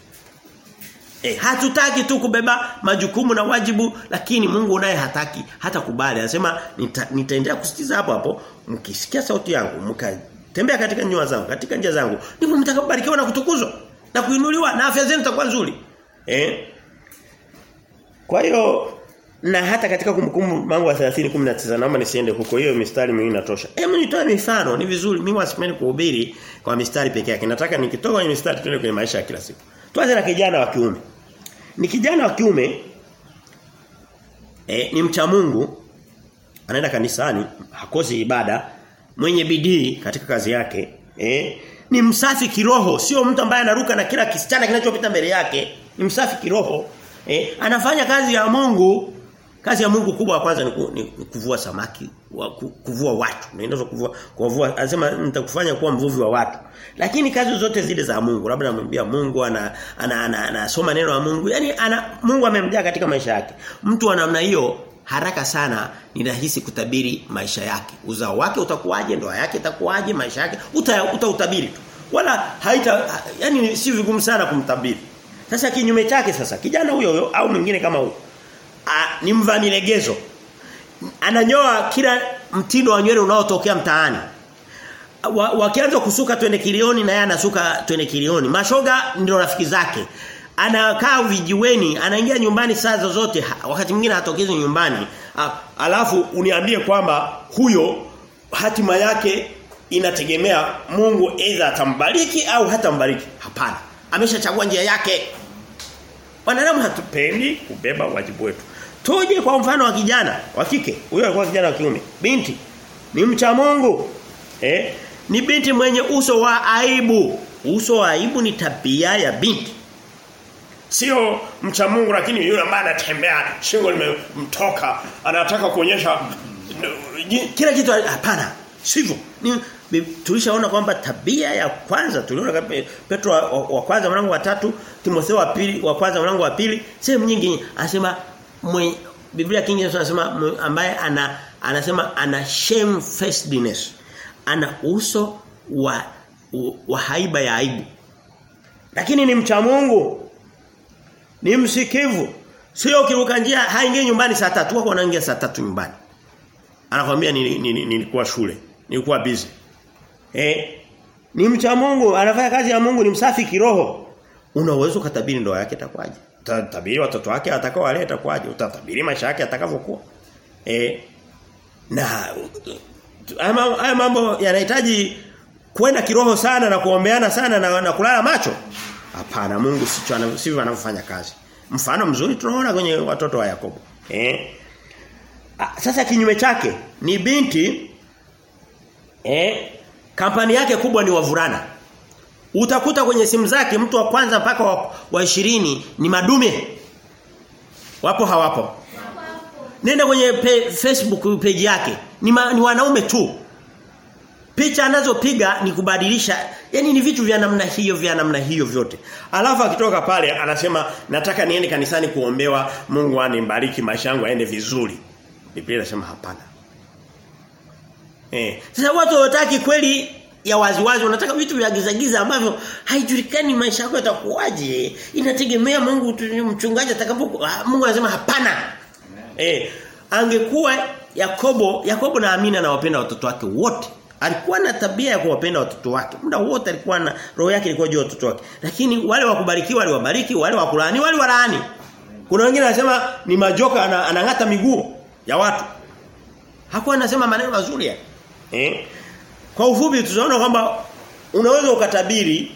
Eh, hatutaki tu kubeba majukumu na wajibu lakini Mungu naye hataki hata kubali. Anasema nita, nitaendelea kusikiza hapo hapo mkisikia sauti yangu mkatembea katika njia zangu katika njia zangu ndipo mtakapobarikiwa na kutukuzwa na kuinuliwa na afya zenu zitakuwa nzuri. Eh? Kwa hiyo na hata katika kumbukumbu mangu wa 30:19 naomba nisiende huko hiyo mistari mimi inatosha. Hebu nitoe mifano ni vizuri mimi wasipendi kuhubiri kwa mistari peke yake. Nataka nikitoka kwenye mistari tuende kwenye maisha ya kila siku. Tuanze na kijana wa kiume. Ni kijana wa kiume eh, ni mcha Mungu anaenda kanisani, hakosi ibada, mwenye bidii katika kazi yake, eh, ni msafi kiroho, sio mtu ambaye anaruka na kila kisichana kinachopita mbele yake, ni msafi kiroho. Eh, anafanya kazi ya Mungu Kazi ya Mungu kubwa kwanza ni, ku, ni, kuvua samaki, wa, ku, kuvua watu. Naenda kuvua kuvua anasema nitakufanya kuwa mvuvi wa watu. Lakini kazi zote zile za Mungu, labda namwambia Mungu ana anasoma ana, ana, ana neno la Mungu. Yaani ana Mungu amemjaa katika maisha yake. Mtu wa namna hiyo haraka sana ni rahisi kutabiri maisha yake. Uzao wake utakuwaje, ndoa yake itakuwaje, maisha yake uta, utautabiri tu. Wala haita yani si vigumu sana kumtabiri. Sasa kinyume chake sasa kijana huyo huyo au mwingine kama huyo ni mvamilegezo. Ananyoa kila mtindo wa nywele unaotokea mtaani. Wa, wakianza kusuka twende kilioni na yeye anasuka twende kilioni. Mashoga ndio rafiki zake. Anakaa vijiweni, anaingia nyumbani saa zozote, wakati mwingine hatokezi nyumbani. A, alafu uniambie kwamba huyo hatima yake inategemea Mungu aidha atambariki au hatambariki. Hapana. Ameshachagua njia yake. Wanadamu hatupendi kubeba wajibu wetu. Tuje kwa mfano wa kijana wa kike. Huyo alikuwa kijana wa kiume. Binti ni mcha Mungu. Eh? Ni binti mwenye uso wa aibu. Uso wa aibu ni tabia ya binti. Sio mcha Mungu lakini yule ambaye anatembea shingo limemtoka, anataka kuonyesha kila kitu hapana. Sivyo. Tulishaona kwamba tabia ya kwanza tuliona Petro wa, wa, wa kwanza mlango wa tatu Timotheo wa pili wa kwanza mlango wa pili sehemu nyingi anasema Biblia King James anasema ambaye ana anasema ana shamefacedness. Ana uso wa wa haiba ya aibu. Lakini ni mcha Mungu. Ni msikivu. Sio ukiruka njia haingii nyumbani saa 3, wako wanaingia saa 3 nyumbani. Anakwambia nilikuwa ni, ni, ni, shule nilikuwa busy Eh, ni mcha Mungu, anafanya kazi ya Mungu, ni msafi kiroho. Una uwezo kutabiri ndoa yake itakwaje? Utatabiri watoto wake atakao wale itakwaje? Utatabiri maisha yake atakavyokuwa. Eh, na haya mambo yanahitaji kwenda kiroho sana na kuombeana sana na, na kulala macho. Hapana, Mungu sicho sivyo anavyofanya kazi. Mfano mzuri tunaona kwenye watoto wa Yakobo. Eh? Sasa kinyume chake ni binti eh kampani yake kubwa ni wavurana Utakuta kwenye simu zake mtu wa kwanza mpaka wa, wa ishirini ni madume. Wapo hawapo? Nenda kwenye pe, Facebook page yake. Ni, ma, ni wanaume tu. Picha anazopiga ni kubadilisha. Yaani ni vitu vya namna hiyo vya namna hiyo vyote. Alafu akitoka pale anasema nataka niende kanisani kuombewa Mungu anibariki maisha yangu aende vizuri. Biblia inasema hapana. Eh. Sasa watu hawataki kweli ya waziwazi wanataka vitu vya giza giza ambavyo haijulikani maisha yako yatakuwaje. Inategemea Mungu mchungaji atakapo Mungu anasema hapana. Eh. Angekuwa Yakobo, Yakobo na Amina anawapenda watoto wake wote. Alikuwa na tabia ya kuwapenda watoto wake. Muda wote alikuwa na roho yake ilikuwa juu ya watoto wake. Lakini wale wakubarikiwa aliwabariki, wale wakulaani wale walaani. Kuna wengine wanasema ni majoka anang'ata miguu ya watu. Hakuwa anasema maneno mazuri ya. Eh? Kwa ufupi tunaona kwamba unaweza ukatabiri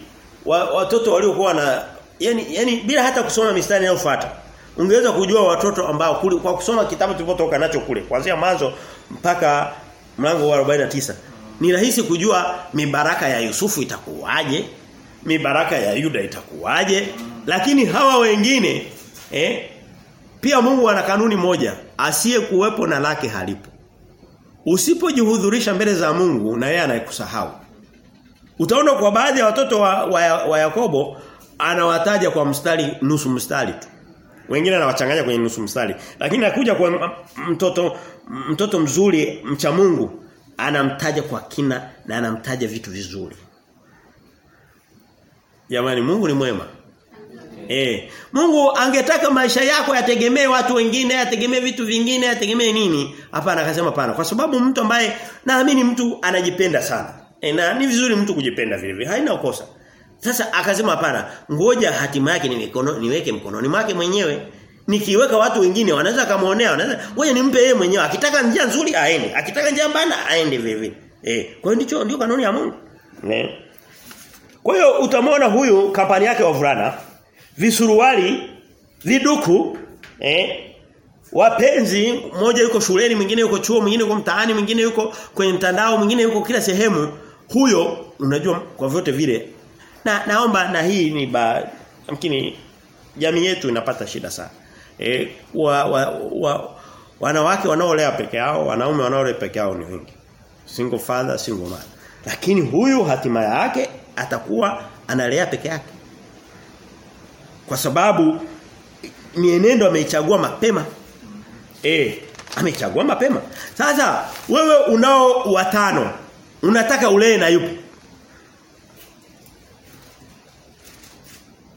wa, watoto waliokuwa na yani yani bila hata kusoma mistari inayofuata. Ungeweza kujua watoto ambao kule kwa kusoma kitabu tulipotoka nacho kule kuanzia mwanzo mpaka mlango wa 49. Ni rahisi kujua mibaraka ya Yusufu itakuwaje, mibaraka ya Yuda itakuwaje, lakini hawa wengine eh pia Mungu ana kanuni moja, asiye kuwepo na lake halipo. Usipojihudhurisha mbele za Mungu na yeye anayekusahau. Utaona kwa baadhi ya watoto wa, wa, wa Yakobo anawataja kwa mstari nusu mstari tu. Wengine anawachanganya kwenye nusu mstari. Lakini anakuja kwa mtoto mtoto mzuri mcha Mungu anamtaja kwa kina na anamtaja vitu vizuri. Jamani Mungu ni mwema. Eh, Mungu angetaka maisha yako yategemee watu wengine, yategemee vitu vingine, yategemee nini? Hapana akasema pana. Kwa sababu mtu ambaye naamini mtu anajipenda sana. E, na ni vizuri mtu kujipenda vile vile. Haina ukosa. Sasa akasema hapana, ngoja hatima yake niweke niweke mkononi mwake mwenyewe. Nikiweka watu wengine wanaweza kamaonea, wanaweza ngoja nimpe yeye mwenyewe. Akitaka njia nzuri aende, akitaka njia mbaya aende vile. Eh, kwa hiyo ndicho ndio kanuni ya Mungu. Ne. Kwa hiyo utamwona huyu kampani yake wavulana visuruali viduku eh wapenzi mmoja yuko shuleni mwingine yuko chuo mwingine yuko mtaani mwingine yuko kwenye mtandao mwingine yuko kila sehemu huyo unajua kwa vyote vile na naomba na hii ni ba mkini jamii yetu inapata shida sana eh wa, wa, wa Wanawake wanaolea peke yao, wanaume wanaolea peke yao ni wengi. Single father, single mother. Lakini huyu hatima yake atakuwa analea peke yake. Kwa sababu mienendo ameichagua mapema. Eh, amechagua mapema. Sasa wewe unao watano, unataka ulee na yupi?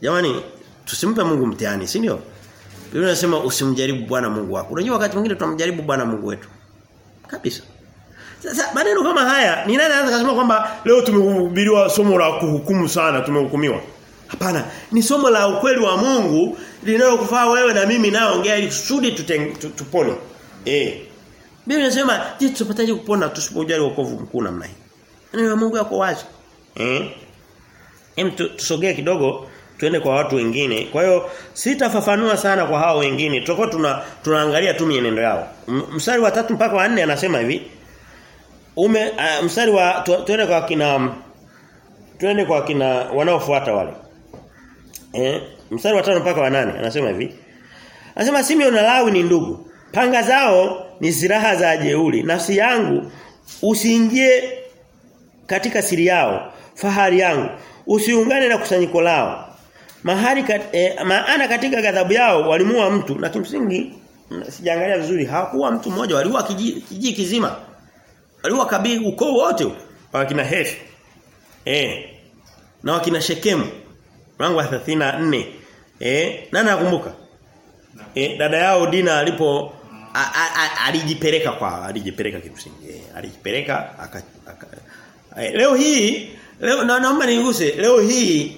Jamani, tusimpe Mungu mtihani, si ndio? Biblia inasema usimjaribu Bwana Mungu wako. Unajua wakati mwingine tunamjaribu Bwana Mungu wetu. Kabisa. Sasa maneno kama haya, ni nani anaweza kusema kwamba leo tumehubiriwa somo la kuhukumu sana, tumehukumiwa? Hapana, ni somo la ukweli wa Mungu linalokufaa wewe na mimi naongea ili kusudi tupone. Eh. Biblia inasema, "Je, tutapataje kupona tusipojali wokovu mkuu namna hii?" Neno la Mungu yako wazi. Eh? Hem tusogee kidogo tuende kwa watu wengine. Kwa hiyo sitafafanua sana kwa hao wengine. Tutakuwa tuna tunaangalia tu mienendo yao. Mstari wa tatu mpaka wa nne anasema hivi. Ume uh, mstari wa tu, tuende kwa kina tuende kwa kina wanaofuata wale. Eh, mstari wa 5 mpaka wa 8 anasema hivi. Anasema Simeon na Lawi ni ndugu. Panga zao ni silaha za jeuri. Nafsi yangu usiingie katika siri yao, fahari yangu. Usiungane na kusanyiko lao. Mahali kat, eh, maana katika ghadhabu yao walimua mtu na kimsingi sijaangalia vizuri hakuwa mtu mmoja waliua kijiji kiji kizima. Waliua kabili ukoo wote wakina Hefi. Eh. Na wakina Shekemu. Mlango wa 34. Eh, nani nakumbuka? Eh, dada yao Dina alipo alijipeleka kwa alijipeleka kimsingi. Eh, alijipeleka aka, aka eh, leo hii leo na naomba niguse leo hii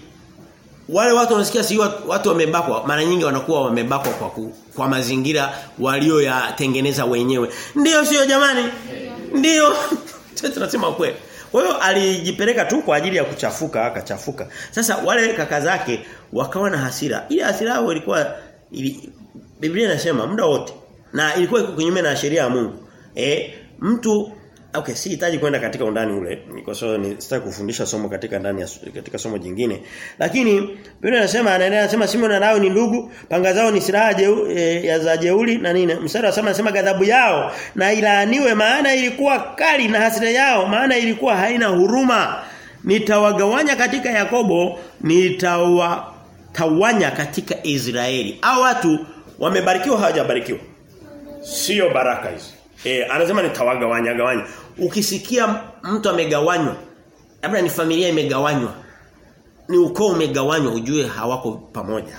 wale watu wanasikia si watu, watu wamebakwa mara nyingi wanakuwa wamebakwa kwa ku, kwa mazingira walioyatengeneza wenyewe. ndio sio jamani? ndio *laughs* Tunasema kweli. Kwa hiyo alijipeleka tu kwa ajili ya kuchafuka akachafuka. Sasa wale kaka zake wakawa na hasira. Ile hasira yao ilikuwa ili, Biblia inasema muda wote na ilikuwa iko kinyume na sheria ya Mungu. Eh mtu Okay, sihitaji kwenda katika undani ule kwa sababu sitaki kufundisha somo katika ndani ya katika somo jingine. Lakini Biblia inasema anaendelea anasema Simon na Lawi ni ndugu, panga zao ni silaha e, ya za jeuli na nini. Mstari wa anasema ghadhabu yao na ilaaniwe maana ilikuwa kali na hasira yao maana ilikuwa haina huruma. Nitawagawanya katika Yakobo, nitawatawanya katika Israeli. Hao watu wamebarikiwa hawajabarikiwa? Sio baraka hizi. Eh anasema nitawagawanya gawanya. Ukisikia mtu amegawanywa, labda ni familia imegawanywa. Ni ukoo umegawanywa ujue hawako pamoja.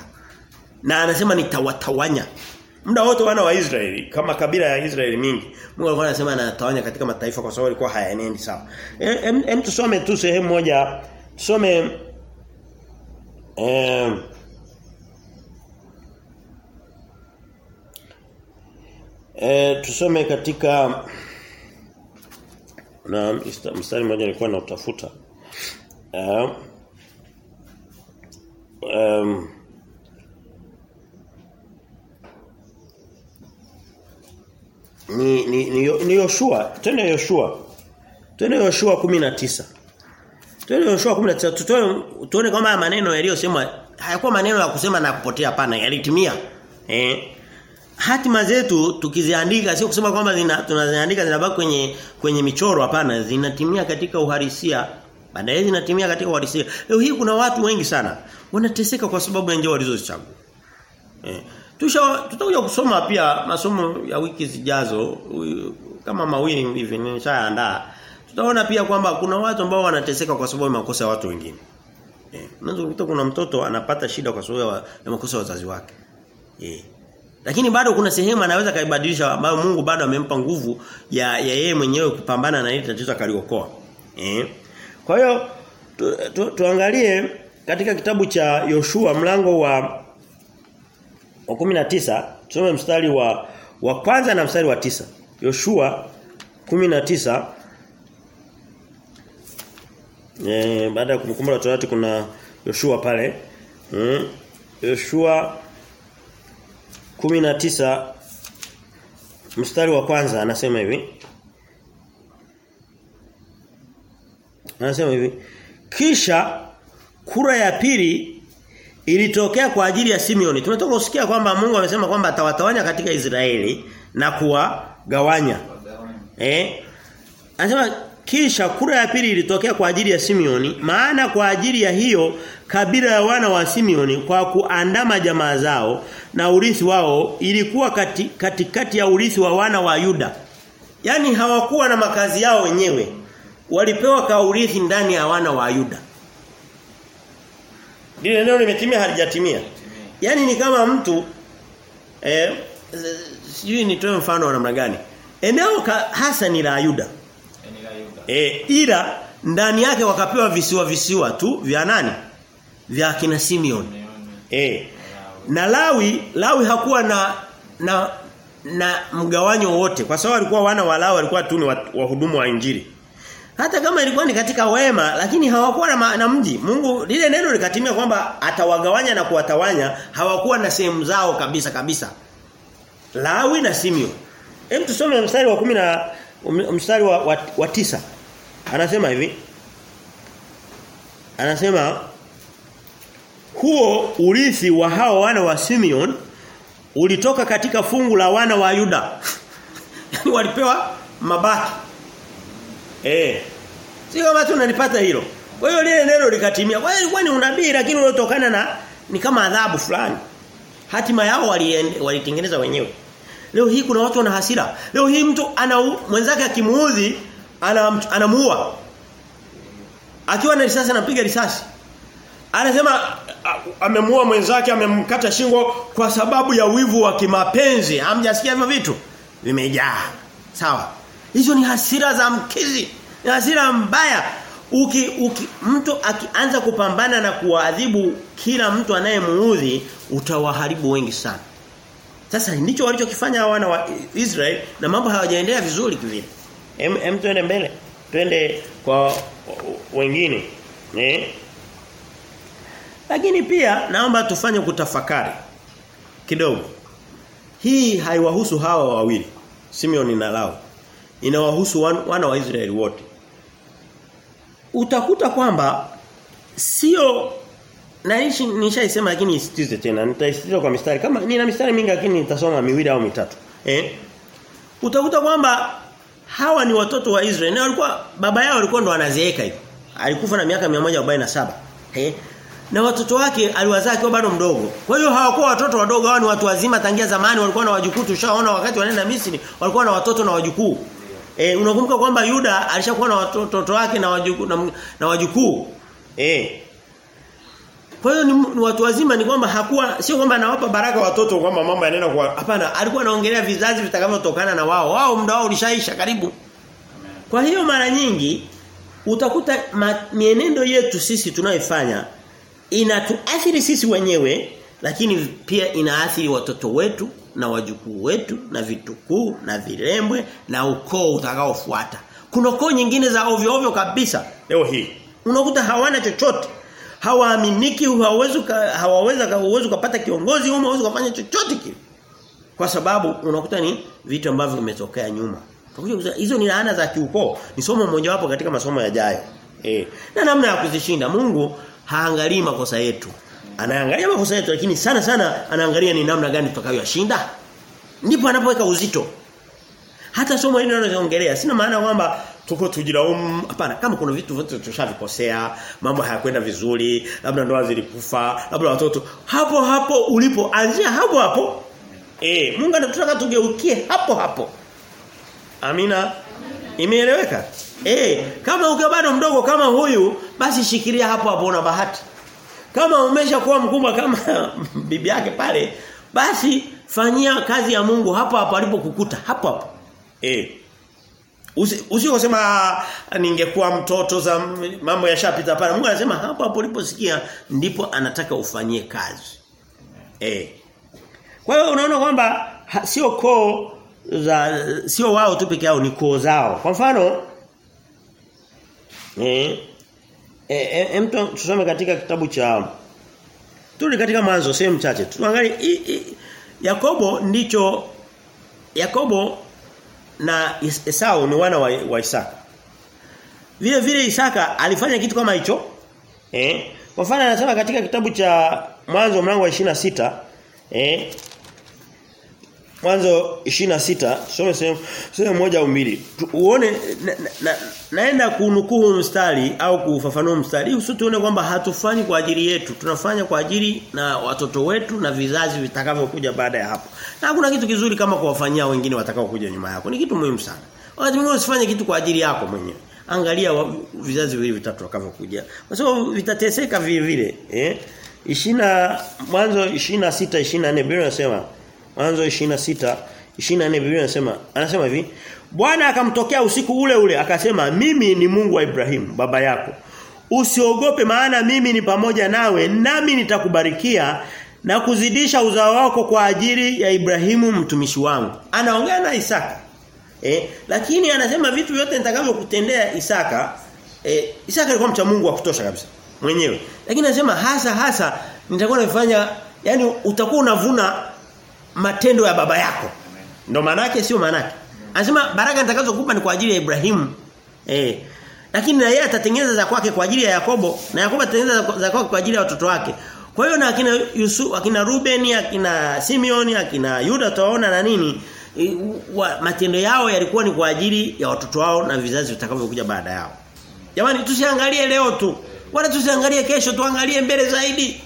Na anasema nitawatawanya. Muda wote wana wa Israeli kama kabila ya Israeli mingi. Mungu alikuwa anasema anatawanya katika mataifa kwa sababu alikuwa hayaenendi sawa. Hem em, tusome tu sehemu moja. Tusome eh E, tusome katika na mstari mmoja nilikuwa na utafuta. Um, ni ni ni, ni Yoshua, tena Yoshua. Tena Yoshua 19. Tena Yoshua 19 tutoe tuone kama maneno yaliyosemwa hayakuwa maneno ya kusema na kupotea hapana yalitimia. Eh hatima zetu tukiziandika sio kusema kwamba zina tunaziandika zinabaki kwenye kwenye michoro hapana zinatimia katika uhalisia. Baadaye zinatimia katika uhalisia. Leo hii kuna watu wengi sana wanateseka kwa sababu ya njia walizozichagua. Eh tusha tutakuja kusoma pia masomo ya wiki zijazo kama mawili hivi nimeshaandaa tutaona pia kwamba kuna watu ambao wanateseka kwa sababu ya makosa ya watu wengine. Eh unaweza kuna mtoto anapata shida kwa sababu ya makosa ya wazazi wake. Eh lakini bado kuna sehemu anaweza kaibadilisha ambayo Mungu bado amempa nguvu ya ya yeye mwenyewe kupambana na ile tatizo akaliokoa. Eh? Kwa hiyo tu, tu, tuangalie katika kitabu cha Yoshua mlango wa wa 19 tusome mstari wa wa kwanza na mstari wa tisa Yoshua 19 Eh baada ya kumkumbuka Torati kuna Yoshua pale. Mm. Yoshua 19 mstari wa kwanza anasema hivi Anasema hivi kisha kura ya pili ilitokea kwa ajili ya Simeoni. Tumetoka kusikia kwamba Mungu amesema kwamba atawatawanya katika Israeli na kuwagawanya. Eh? Anasema kisha kura ya pili ilitokea kwa ajili ya Simeoni maana kwa ajili ya hiyo kabila ya wana wa Simeoni kwa kuandama jamaa zao na urithi wao ilikuwa kati, katikati ya urithi wa wana wa Yuda. Yaani hawakuwa na makazi yao wenyewe. Walipewa kaurithi ndani ya wana wa Yuda. Lile neno limetimia halijatimia. Yaani ni kama mtu eh sijui nitoe mfano wa namna gani. Eneo hasa ni la Yuda. E, ila ndani yake wakapewa visiwa visiwa tu vya nani? Vya kina Simeon. E. Na Lawi, Lawi hakuwa na na na mgawanyo wote kwa sababu walikuwa wana wa Lawi walikuwa tu ni wahudumu wa injili. Hata kama ilikuwa ni katika wema lakini hawakuwa na, na mji. Mungu lile neno likatimia kwamba atawagawanya na kuwatawanya hawakuwa na sehemu zao kabisa kabisa. Lawi na Simeon. Hem tusome mstari wa kumi na mstari wa, wa, wa tisa. Anasema hivi. Anasema huo urithi wa hao wana wa Simeon ulitoka katika fungu la wana wa Yuda. *laughs* Yaani walipewa mabaki. Eh. Sio kama tu hilo. Kwa hiyo lile neno likatimia. Kwa hiyo ilikuwa ni unabii lakini uliotokana na ni kama adhabu fulani. Hatima yao walitengeneza wali wenyewe. Leo hii kuna watu wana hasira. Leo hii mtu ana mwenzake akimuudhi anamuua. Akiwa na risasi anapiga risasi. Anasema amemuua mwenzake amemkata shingo kwa sababu ya wivu wa kimapenzi. Hamjasikia hivyo vitu? Vimejaa. Sawa. Hizo ni hasira za mkizi. Ni hasira mbaya. Uki, uki mtu akianza kupambana na kuadhibu kila mtu anayemuudhi utawaharibu wengi sana. Sasa ndicho walichokifanya wana wa Israel na mambo hayajaendelea vizuri kivile. Hem hem tuende mbele. Twende kwa wengine. Eh? Lakini pia naomba tufanye kutafakari kidogo. Hii haiwahusu hawa wawili. Simeon na Lawi. Inawahusu wana wa Israeli wote. Utakuta kwamba sio naishi nishaisema lakini isitize tena. Nitaisitiza kwa mistari. Kama nina mistari mingi lakini nitasoma miwili au mitatu. Eh? Utakuta kwamba hawa ni watoto wa Israeli. Na walikuwa baba yao walikuwa ndo anazeeka hivi. Alikufa na miaka 147. Eh? Na watoto wake aliwazaa akiwa bado mdogo. Kwa hiyo hawakuwa watoto wadogo, hawa ni watu wazima tangia zamani walikuwa na wajukuu tushaona wakati wanaenda Misri, walikuwa na watoto na wajukuu. Eh unakumbuka kwamba Yuda alishakuwa na watoto wake na wajukuu na, na wajukuu. Eh kwa hiyo ni, ni watu wazima ni kwamba hakuwa sio kwamba anawapa baraka watoto kwamba mambo yanaenda kwa hapana alikuwa anaongelea vizazi vitakavyotokana na wao. Wao muda wao ulishaisha karibu. Kwa hiyo mara nyingi utakuta ma, mienendo yetu sisi tunayoifanya inatuathiri sisi wenyewe lakini pia inaathiri watoto wetu na wajukuu wetu na vitukuu na vilembwe na ukoo utakaofuata. Kuna ukoo nyingine za ovyo ovyo kabisa leo hii. Unakuta hawana chochote hawaaminiki hawawezi hawaweza hawawezi kupata kiongozi au hawawezi kufanya chochote kile. Kwa sababu unakuta ni vitu ambavyo vimetokea nyuma. Hizo ni laana za kiukoo. Ni somo mojawapo katika masomo yajayo. Eh na namna ya kuzishinda. Mungu haangalii makosa yetu. Anaangalia makosa yetu lakini sana sana anaangalia ni namna gani tutakayoyashinda ndipo anapoweka uzito. Hata somo hili linaloongelea sina maana kwamba tuko tujilaumu hapana kama kuna vitu vyote tushavikosea mambo hayakwenda vizuri labda ndoa zilikufa labda watoto hapo hapo ulipo anzia hapo hapo. Eh Mungu anataka tugeukie hapo hapo. Amina? Imeeleweka? Eh kama ukiwa bado mdogo kama huyu basi shikilia hapo hapo una bahati. Kama umeshakuwa mkubwa kama *laughs* bibi yake pale basi fanyia kazi ya Mungu hapo hapo alipokukuta hapo hapo. Eh Usikosema ningekuwa mtoto za mambo yashapita pale. Mungu anasema hapo hapo uliposikia ndipo anataka ufanyie kazi. Eh. Kwa hiyo unaona kwamba sio koo za sio wao tu peke yao ni koo zao. Kwa mfano eh eh mtu tusome katika kitabu cha Turudi katika mwanzo sehemu chache. Tuangalie Yakobo ndicho Yakobo na Esau ni wana wa, wa Isaka. Vile vile Isaka alifanya kitu kama hicho. Eh? Kwa mfano anasema katika kitabu cha Mwanzo mlango wa 26 eh Mwanzo 26 some sehemu sehemu moja au mbili. Uone na, na, na, naenda kunukuu mstari au kufafanua mstari usio tuone kwamba hatufanyi kwa ajili yetu, tunafanya kwa ajili na watoto wetu na vizazi vitakavyokuja baada ya hapo. Na hakuna kitu kizuri kama kuwafanyia wengine watakao kuja nyuma yako. Ni kitu muhimu sana. Wakati mwingine usifanye kitu kwa ajili yako mwenyewe. Angalia wa, vizazi vile vitatu vitakavyokuja. Kwa sababu vitateseka vile vile, eh? Ishina mwanzo 26 24 Biblia inasema Mwanzo 26 24 Biblia inasema anasema hivi Bwana akamtokea usiku ule ule akasema mimi ni Mungu wa Ibrahimu baba yako. Usiogope maana mimi ni pamoja nawe nami nitakubarikia na kuzidisha uzao wako kwa ajili ya Ibrahimu mtumishi wangu. Anaongea na Isaka eh lakini anasema vitu vyote nitakavyokutendea Isaka eh Isaka alikuwa mcha Mungu wa kutosha kabisa mwenyewe. Lakini anasema hasa hasa nitakuwa nafanya yani utakuwa unavuna matendo ya baba yako. Ndio maana yake sio maana yake. Anasema baraka nitakazokupa ni kwa ajili ya Ibrahimu. Eh. Lakini na yeye atatengeneza za kwake kwa ajili ya Yakobo na Yakobo atatengeneza za- kwake kwa ajili ya watoto wake. Kwa hiyo na akina Yusuf, akina Ruben, akina Simeon, akina Yuda utaona na nini wa, matendo yao yalikuwa ni kwa ajili ya watoto wao na vizazi vitakavyokuja baada yao. Jamani tusiangalie leo tu. Wala tusiangalie kesho tuangalie mbele zaidi.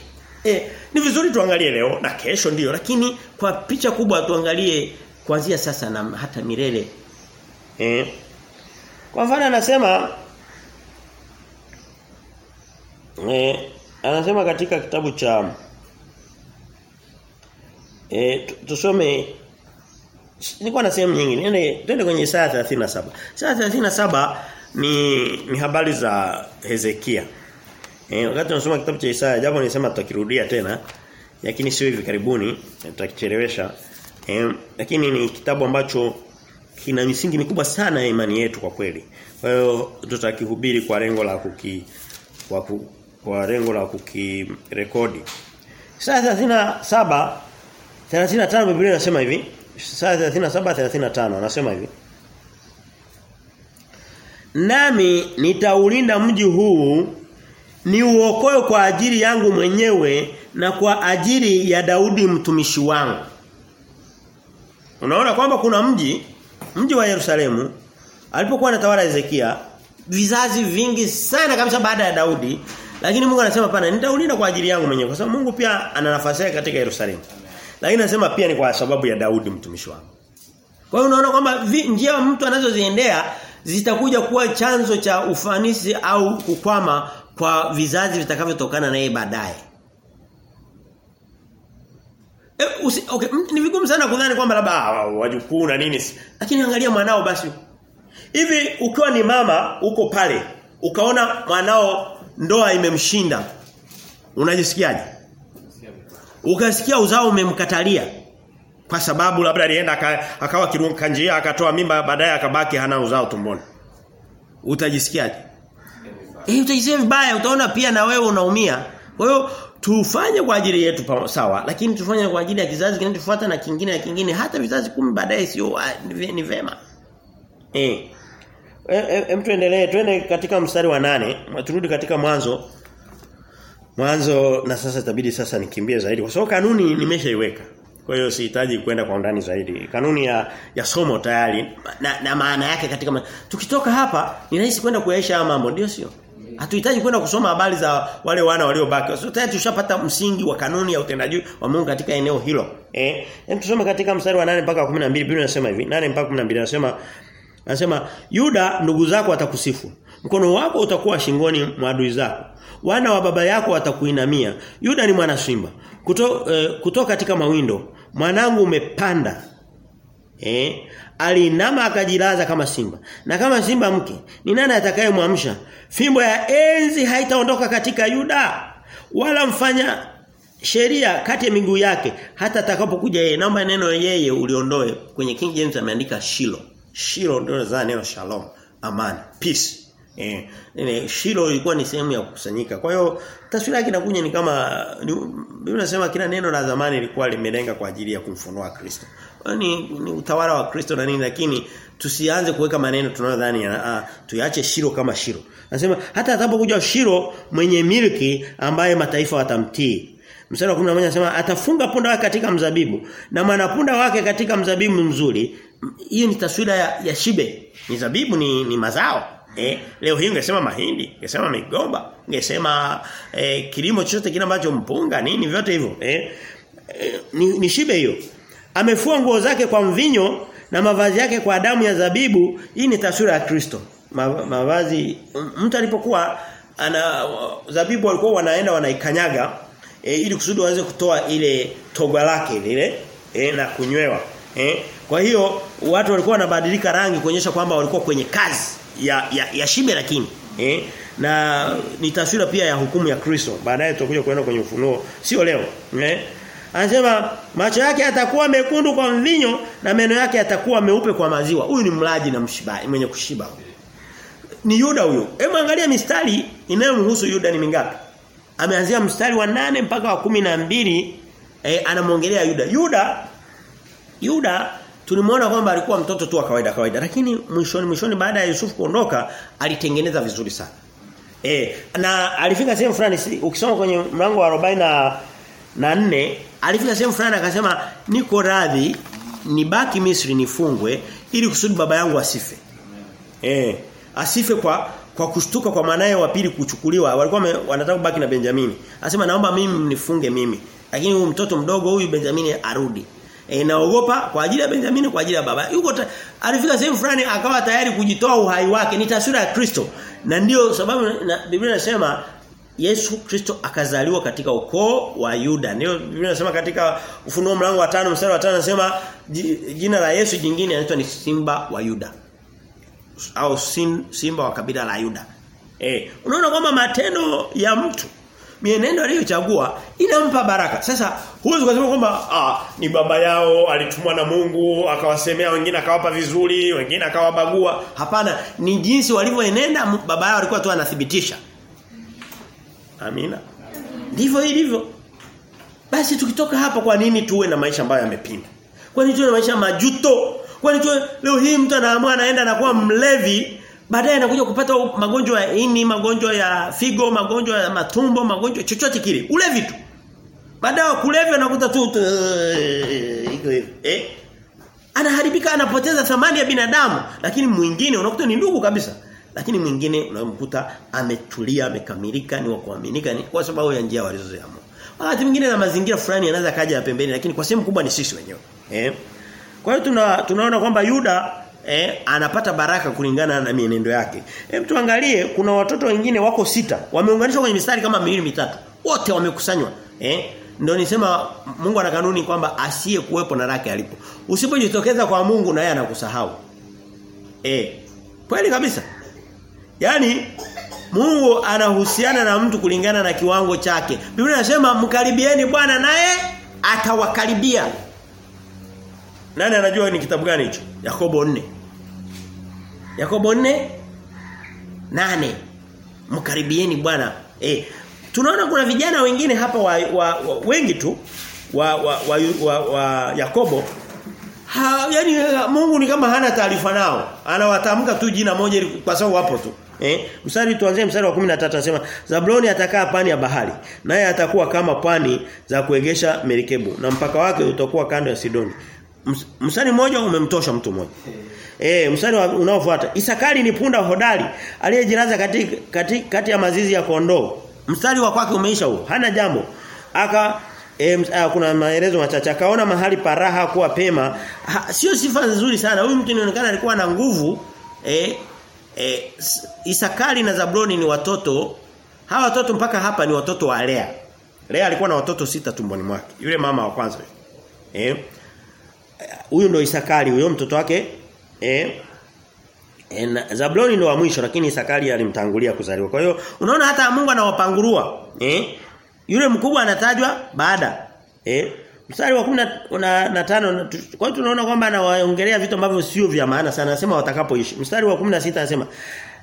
Eh, ni vizuri tuangalie leo na kesho ndio lakini kwa picha kubwa tuangalie kuanzia sasa na hata milele. Eh. Kwa mfano anasema eh anasema katika kitabu cha eh tusome nilikuwa na sehemu nyingine. Nende twende kwenye Isaya 37. Isaya 37 ni ni habari za Hezekia. Eh wakati tunasoma kitabu cha Isaya japo nilisema tutakirudia tena lakini sio hivi karibuni tutakichelewesha. Eh lakini ni kitabu ambacho kina misingi mikubwa sana ya imani yetu kwa kweli. Kwa hiyo tutakihubiri kwa lengo la kuki kwa, ku, kwa lengo la kukirekodi. Isaya 37 35 Biblia inasema hivi. Isaya 37 35 anasema hivi. Nami nitaulinda mji huu ni uokoe kwa ajili yangu mwenyewe na kwa ajili ya Daudi mtumishi wangu. Unaona kwamba kuna mji mji wa Yerusalemu alipokuwa anatawala Hezekia vizazi vingi sana kabisa baada ya Daudi lakini Mungu anasema pana nitaulinda kwa ajili yangu mwenyewe kwa sababu Mungu pia ana nafasi yake katika Yerusalemu. Lakini anasema pia ni kwa sababu ya Daudi mtumishi wangu. Kwa hiyo unaona kwamba njia mtu anazoziendea zitakuja kuwa chanzo cha ufanisi au kukwama kwa vizazi vitakavyotokana naye baadaye. E, okay, ni vigumu sana kudhani kwamba labda ah, wajukuu na nini. Lakini angalia mwanao basi. Hivi ukiwa ni mama uko pale ukaona mwanao ndoa imemshinda. Unajisikiaje? Ukasikia uzao umemkatalia kwa sababu labda alienda aka- akawa kirunga njia akatoa mimba baadaye akabaki hana uzao tumboni. Utajisikiaje? Eh utajisikia vibaya utaona pia na wewe unaumia. Kwa hiyo tufanye kwa ajili yetu pa- sawa. Lakini tufanye kwa ajili ya kizazi kinachofuata na kingine na kingine. Hata vizazi kumi baadaye sio ni vema. Eh. Hem e, tuendelee. Twende katika mstari wa nane. Turudi katika mwanzo. Mwanzo na sasa itabidi sasa nikimbie zaidi. Kwa sababu kanuni nimeshaiweka. Kwa hiyo sihitaji kwenda kwa undani zaidi. Kanuni ya ya somo tayari na, na maana yake katika ma... tukitoka hapa ni rahisi kwenda kuyaisha mambo ndio sio hatuhitaji kwenda kusoma habari za wale wana waliobaki so, tayari tushapata msingi wa kanuni ya utendaji wa Mungu katika eneo hilo eh hem tusome katika mstari wa 8 mpaka 12 Biblia inasema hivi 8 mpaka 12 inasema Anasema Yuda ndugu zako watakusifu. Mkono wako utakuwa shingoni mwa adui zako. Wana wa baba yako watakuinamia. Yuda ni mwana simba. Kuto, eh, kutoka katika mawindo. Mwanangu umepanda. Eh? Alinama akajilaza kama simba. Na kama simba mke, ni nani atakayemwamsha? Fimbo ya enzi haitaondoka katika Yuda. Wala mfanya sheria kati ya miguu yake hata atakapokuja yeye. Naomba neno yeye uliondoe. Kwenye King James ameandika Shilo. Shilo ndio za neno shalom, amani, peace. Eh, nene, Shilo ilikuwa ni sehemu ya kukusanyika. Kwa hiyo taswira yake inakuja ni kama Biblia inasema kila neno la zamani lilikuwa limelenga kwa ajili ya kumfunua Kristo. Ni, ni utawala wa Kristo na nini lakini tusianze kuweka maneno tunayodhani ah, Shiro Shilo kama Shiro. Anasema hata atakapokuja Shiro mwenye milki ambaye mataifa watamtii Mstari wa 11 anasema atafunga punda wake katika mzabibu na mwanapunda wake katika mzabibu mzuri. Hiyo ni taswira ya, ya shibe. Mzabibu ni, ni mazao. Eh, leo hii ungesema mahindi, ungesema migomba, ungesema eh, kilimo chochote kile ambacho mpunga nini vyote hivyo. Eh, eh, ni, ni shibe hiyo. Amefua nguo zake kwa mvinyo na mavazi yake kwa damu ya zabibu. Hii ni taswira ya Kristo. Mavazi mtu alipokuwa ana zabibu walikuwa wanaenda wanaikanyaga e, ili kusudi waweze kutoa ile toga lake lile e, na kunywewa. E, kwa hiyo watu walikuwa wanabadilika rangi kuonyesha kwamba walikuwa kwenye kazi ya ya, ya shibe lakini eh na ni taswira pia ya hukumu ya Kristo baadaye tutakuja kuenda kwenye ufunuo sio leo eh anasema macho yake atakuwa mekundu kwa mvinyo na meno yake yatakuwa meupe kwa maziwa. Huyu ni mlaji na mshiba mwenye kushiba ni Yuda huyo. Hebu angalia mistari inayomhusu Yuda ni mingapi? Ameanzia mstari wa nane mpaka wa kumi na mbili eh, anamwongelea Yuda. Yuda Yuda tulimuona kwamba alikuwa mtoto tu wa kawaida kawaida. Lakini mwishoni mwishoni baada ya Yusufu kuondoka alitengeneza vizuri sana. E, na alifika sehemu fulani ukisoma kwenye mlango wa 40 na nne alifika sehemu fulani akasema niko radhi nibaki Misri nifungwe ili kusudi baba yangu asife. Eh, asife kwa kwa kushtuka kwa mwanae wa pili kuchukuliwa walikuwa wanataka kubaki na Benjamini. Anasema naomba mimi mnifunge mimi. Lakini huyu mtoto mdogo huyu Benjamini arudi. E, naogopa kwa ajili ya Benjamini kwa ajili ya baba. Yuko alifika sehemu fulani akawa tayari kujitoa uhai wake. Ni taswira ya Kristo. Na ndio sababu na, Biblia inasema Yesu Kristo akazaliwa katika ukoo wa Yuda. Ndio Biblia inasema katika Ufunuo mlango wa 5 mstari wa 5 anasema jina la Yesu jingine anaitwa ni Simba wa Yuda. Au sim, Simba wa kabila la Yuda. Eh, unaona kwamba matendo ya mtu mienendo aliyochagua inampa baraka. Sasa huwezi kusema kwamba ah ni baba yao alitumwa na Mungu akawasemea wengine akawapa vizuri, wengine akawabagua. Hapana, ni jinsi walivyoenenda baba yao alikuwa tu anathibitisha. Amina. Ndivyo ilivyo. Basi tukitoka hapa kwa nini tuwe na maisha ambayo yamepinda? Kwa nini tuwe na maisha majuto? Kwa nini tuwe leo hii mtu anaamua anaenda na kuwa mlevi baadaye anakuja kupata magonjwa ya ini, magonjwa ya figo, magonjwa ya matumbo, magonjwa chochote kile. Ulevi tu. Baadaye kulevi anakuta tu iko hivi. Eh? Anaharibika anapoteza thamani ya binadamu, lakini mwingine unakuta ni ndugu kabisa. Lakini mwingine unamkuta ametulia, amekamilika, ni wa kuaminika ni kwa sababu ya njia walizoziamua. Wakati mwingine na mazingira fulani yanaweza kaja ya pembeni lakini kwa sehemu kubwa ni sisi wenyewe. Eh? Kwa hiyo tuna tunaona kwamba Yuda eh, anapata baraka kulingana na mienendo yake. Hebu tuangalie kuna watoto wengine wako sita wameunganishwa kwenye mistari kama miwili mitatu. Wote wamekusanywa. Eh? Ndio nisema Mungu ana kanuni kwamba asiye kuwepo na lake alipo. Usipojitokeza kwa Mungu na yeye anakusahau. Eh. Kweli kabisa. Yaani Mungu anahusiana na mtu kulingana na kiwango chake. Biblia inasema mkaribieni Bwana naye atawakaribia. Nani anajua ni kitabu gani hicho? Yakobo 4. Yakobo 4 nane mkaribieni Bwana. Eh tunaona kuna vijana wengine hapa wa, wa, wa wengi tu wa wa, wa, wa, wa Yakobo ha, yani Mungu ni kama hana taarifa nao. Anawatamka tu jina moja kwa sababu wapo tu. Eh, mstari tuanzie mstari wa 13 anasema Zabuloni atakaa pwani ya bahari naye atakuwa kama pwani za kuegesha merikebu na mpaka wake utakuwa kando ya Sidoni. Mstari mmoja umemtosha mtu mmoja. Eh, mstari unaofuata Isakari ni punda hodari aliyejilaza kati, kati, kati ya mazizi ya kondoo. Mstari wa kwake umeisha huo. Hana jambo. Aka E, kuna maelezo machache akaona mahali paraha kuwa pema sio sifa nzuri sana huyu mtu inaonekana alikuwa na nguvu eh e, Isakari na zabuloni ni watoto hawa watoto mpaka hapa ni watoto wa Lea Lea alikuwa na watoto sita tumboni mwake yule mama wa kwanza eh Huyo ndo Isakari huyo mtoto wake eh na Zabloni ndo wa mwisho lakini Isakari alimtangulia kuzaliwa. Kwa hiyo unaona hata Mungu anawapangurua. Eh? Yule mkubwa anatajwa baada. Eh? Mstari wa 15 kwa hiyo tunaona kwamba anawaongelea vitu ambavyo sio vya maana sana. Anasema watakapoishi. Mstari wa 16 anasema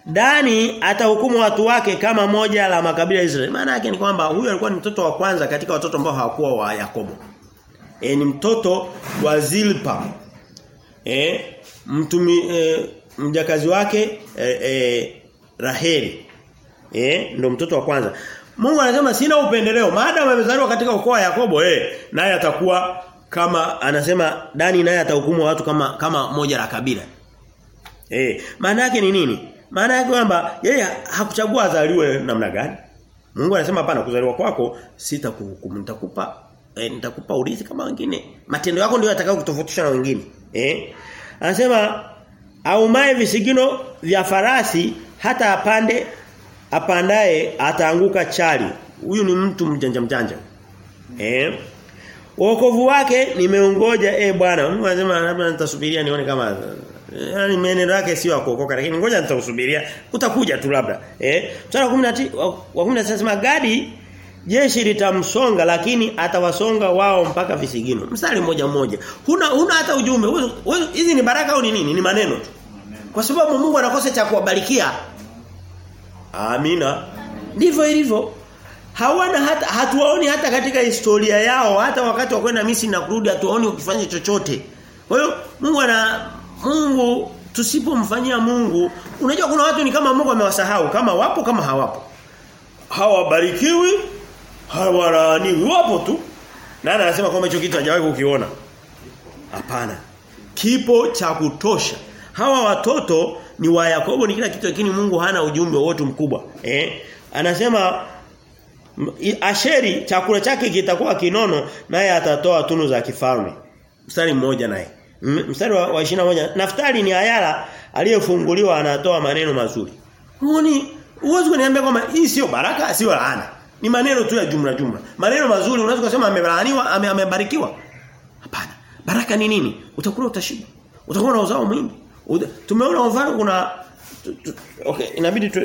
Dani atahukumu watu wake kama moja la makabila ya Israeli. Maana yake ni kwamba huyu alikuwa ni mtoto wa kwanza katika watoto ambao hawakuwa wa Yakobo. E, ni mtoto wa Zilpa. E, Mtumi e, mjakazi wake e, e, Raheli. Eh, ndio mtoto wa kwanza. Mungu anasema sina upendeleo. Maadamu amezaliwa katika ukoo wa Yakobo eh naye atakuwa kama anasema Dani naye atahukumu watu kama kama moja la kabila. Eh, maana yake ni nini? Maana yake kwamba yeye hakuchagua azaliwe namna gani. Mungu anasema hapana kuzaliwa kwako sitakuhukumu nitakupa eh, nitakupa urithi kama wengine. Matendo yako ndio yatakao kutofautisha na wengine. Eh? Anasema aumae visigino vya farasi hata apande apandaye ataanguka chali. Huyu ni mtu mjanja mjanja. Eh? Wokovu wake nimeungoja eh bwana. Mungu anasema labda nitasubiria nione kama yani meneno yake sio kuokoka lakini ngoja nitakusubiria utakuja tu labda. Eh? Mstari wa 10 wa 10 anasema gadi jeshi litamsonga lakini atawasonga wao mpaka visigino. Mstari mmoja mmoja. Huna huna hata ujumbe. Hizi ni baraka au ni nini? Ni maneno tu. Kwa sababu Mungu anakosa cha kuwabarikia amina. Ndivyo ilivyo. Hawana hata hatuwaoni hata katika historia yao hata wakati wa kwenda Misri na kurudi hatuwaoni ukifanya chochote. Kwa hiyo Mungu ana Mungu tusipomfanyia Mungu unajua kuna watu ni kama Mungu amewasahau kama wapo kama hawapo. Hawabarikiwi hawalaaniwi wapo tu. Nani anasema kwamba hicho kitu hajawahi kukiona? Hapana. Kipo cha kutosha. Hawa watoto ni wa Yakobo ni kila kitu lakini Mungu hana ujumbe wote mkubwa eh anasema Asheri chakula chake kitakuwa kinono naye atatoa tunu za kifalme mstari mmoja naye mstari wa, wa 21 Naftali ni ayala aliyefunguliwa anatoa maneno mazuri. Huoni uwezo kuniambia kwamba hii sio baraka sio laana. Ni maneno tu ya jumla jumla. Maneno mazuri unaweza kusema amelaaniwa ame, amebarikiwa. Hapana. Baraka ni nini? Utakula utashiba. Utakuwa na uzao mwingi. Tumeona mfano kuna okay inabidi tu,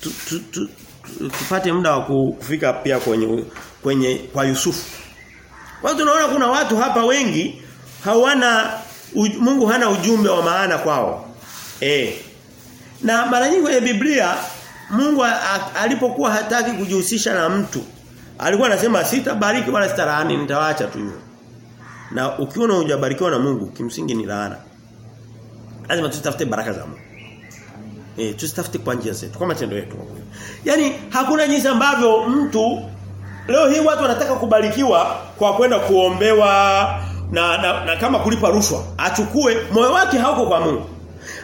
tu, tu, tu, tupate muda wa kufika pia kwenye kwenye kwa Yusufu. Kwa tunaona kuna watu hapa wengi hawana uj, Mungu hana ujumbe wa maana kwao. Eh. Na mara nyingi kwenye Biblia Mungu alipokuwa hataki kujihusisha na mtu alikuwa anasema sitabariki wala sitalaani nitawaacha tu. Na ukiona hujabarikiwa na Mungu kimsingi ni laana. Lazima tutafute baraka za Mungu. Eh, tusitafute kwa njia zetu, kwa matendo yetu. Yaani hakuna jinsi ambavyo mtu leo hii watu wanataka kubarikiwa kwa kwenda kuombewa na, na, na kama kulipa rushwa. Achukue moyo wake hauko kwa Mungu.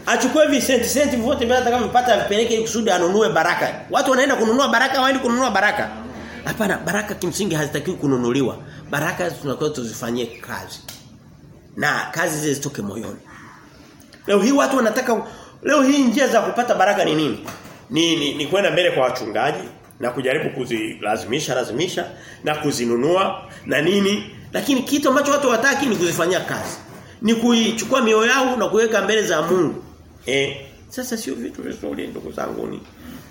Achukue visenti senti vyote vile atakavyopata vipeleke ili kusudi anunue baraka. Watu wanaenda kununua baraka, waende kununua baraka. Hapana, baraka kimsingi hazitakiwi kununuliwa. Baraka tunakuwa tuzifanyie kazi. Na kazi zile zitoke moyoni. Leo hii watu wanataka leo hii njia za kupata baraka ni nini? Ni ni, ni kwenda mbele kwa wachungaji na kujaribu kuzilazimisha lazimisha na kuzinunua na nini? Lakini kitu ambacho watu wataki ni kuzifanyia kazi. Ni kuichukua mioyo yao na kuweka mbele za Mungu. Eh, sasa sio vitu vizuri ndugu zangu ni.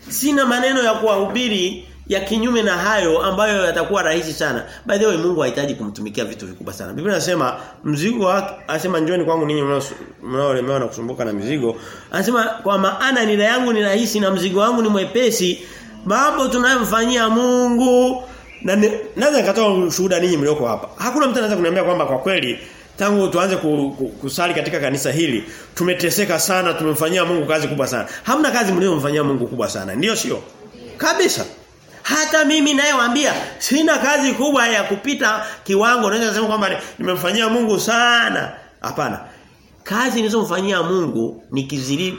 Sina maneno ya kuwahubiri ya kinyume na hayo ambayo yatakuwa rahisi sana. By the way Mungu hahitaji kumtumikia vitu vikubwa sana. Biblia inasema mzigo wake anasema njoni kwangu ninyi mnaolemewa na kusumbuka na mizigo. Anasema kwa maana nila yangu ni rahisi na mzigo wangu ni mwepesi. Mambo tunayomfanyia Mungu na naweza nikatoa ushuhuda ninyi mlioko hapa. Hakuna mtu anaweza kuniambia kwamba kwa kweli tangu tuanze kusali katika kanisa hili tumeteseka sana tumemfanyia Mungu kazi kubwa sana. Hamna kazi mliyomfanyia Mungu kubwa sana. Ndio sio? Kabisa. Hata mimi nayewaambia sina kazi kubwa ya kupita kiwango naweza kusema kwamba nimemfanyia Mungu sana. Hapana. Kazi nilizomfanyia Mungu nikizili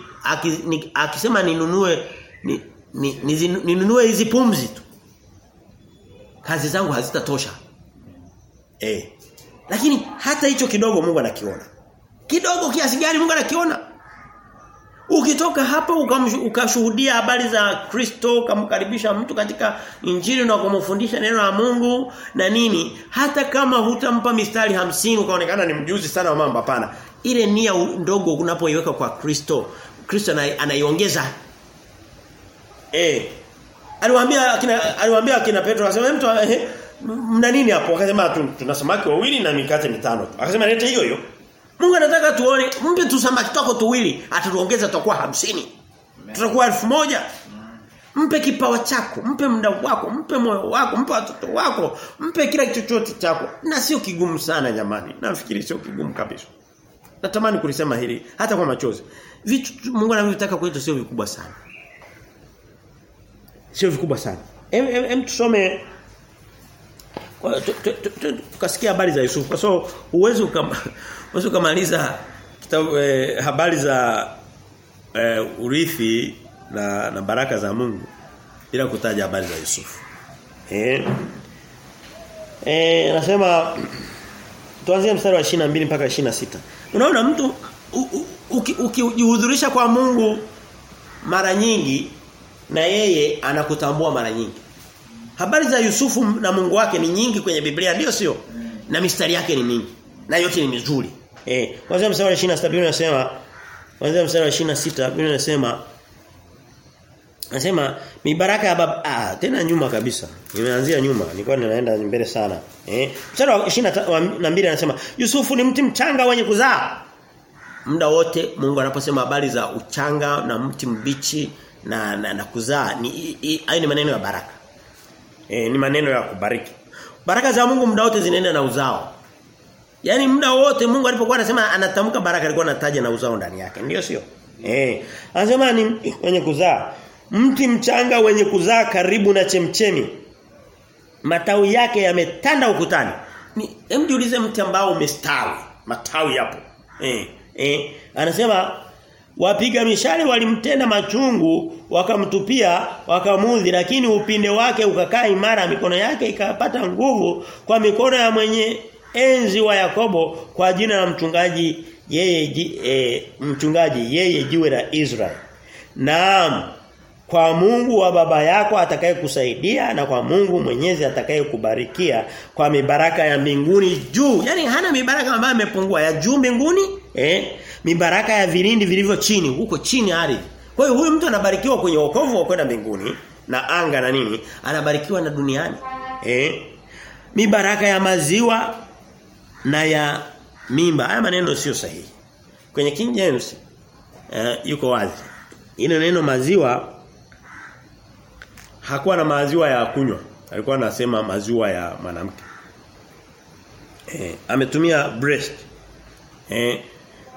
akisema ninunue ni, ni, ni, ninunue hizi pumzi tu. Kazi zangu hazitatosha. Eh. Lakini hata hicho kidogo Mungu anakiona. Kidogo kiasi gani Mungu anakiona? Ukitoka hapa ukashuhudia habari za Kristo, ukamkaribisha mtu katika injili na kumfundisha neno la Mungu na nini, hata kama hutampa mistari hamsini ukaonekana ni mjuzi sana wa mambo hapana. Ile nia ndogo unapoiweka kwa Kristo, Kristo anaiongeza. Eh. Aliwaambia akina aliwaambia akina Petro akasema mtu eh, mna nini hapo? Akasema tunasamaki wawili na mikate mitano tu. Akasema leta hiyo hiyo. Mungu anataka tuone mpe tu samaki toko tuwili atatuongeza tutakuwa hamsini Tutakuwa elfu moja Mpe kipawa chako, mpe muda wako, mpe moyo wako, mpe watoto wako, mpe kila kitu chochote chako. Na sio kigumu sana jamani. Nafikiri sio kigumu kabisa. Natamani kulisema hili hata kwa machozi. Vitu Mungu anavyotaka kwetu sio vikubwa sana. Sio vikubwa sana. em, em, em tusome tukasikia habari za Yusufu. Kwa sababu uwezo ukama, uwezo kumaliza kitabu eh, habari za eh, urithi na, na baraka za Mungu bila kutaja habari za Yusufu. Eh. Eh nasema tuanzie mstari wa 22 mpaka 26. Unaona mtu ukijihudhurisha kwa Mungu mara nyingi na yeye anakutambua mara nyingi. Habari za Yusufu na Mungu wake ni nyingi kwenye Biblia ndio sio? Na mistari yake ni mingi. Na yote ni mizuri. Eh, kwanza mstari wa 26 Biblia inasema kwanza mstari wa 26 Biblia inasema Anasema mibaraka ya baba ah tena nyuma kabisa. Nimeanzia nyuma, nilikuwa ninaenda mbele sana. Eh? Mstari wa 22 anasema Yusufu ni mti mchanga wenye kuzaa. Muda wote Mungu anaposema habari za uchanga na mti mbichi na na, na kuzaa ni hayo ni maneno ya baraka. Eh, ni maneno ya kubariki. Baraka za Mungu muda wote zinaenda na uzao. Yaani muda wote Mungu alipokuwa anasema anatamka baraka alikuwa anataja na uzao ndani yake. Ndio sio? Eh. Anasema ni wenye kuzaa. Mti mchanga wenye kuzaa karibu na chemchemi. Matawi yake yametanda ukutani. Ni hem jiulize mti ambao umestawi, matawi yapo. Eh, eh. Anasema wapiga mishale walimtenda machungu, wakamtupia, wakamudhi lakini upinde wake ukakaa imara, mikono yake ikapata nguvu kwa mikono ya mwenye enzi wa Yakobo kwa jina la mchungaji yeye e, mchungaji yeye jiwe la Israeli. Naam, kwa Mungu wa baba yako atakayekusaidia na kwa Mungu Mwenyezi atakayekubarikia kwa mibaraka ya mbinguni juu. Yaani hana mibaraka ambayo imepungua ya juu mbinguni, eh? Mibaraka ya vilindi vilivyo chini, huko chini ardhi. Kwa hiyo huyu mtu anabarikiwa kwenye wokovu wa kwenda mbinguni na anga na nini? Anabarikiwa na duniani. Eh? Mibaraka ya maziwa na ya mimba. Haya maneno sio sahihi. Kwenye King James uh, yuko wazi. Ile neno maziwa hakuwa na maziwa ya kunywa. Alikuwa anasema maziwa ya mwanamke. Eh, ametumia breast. Eh,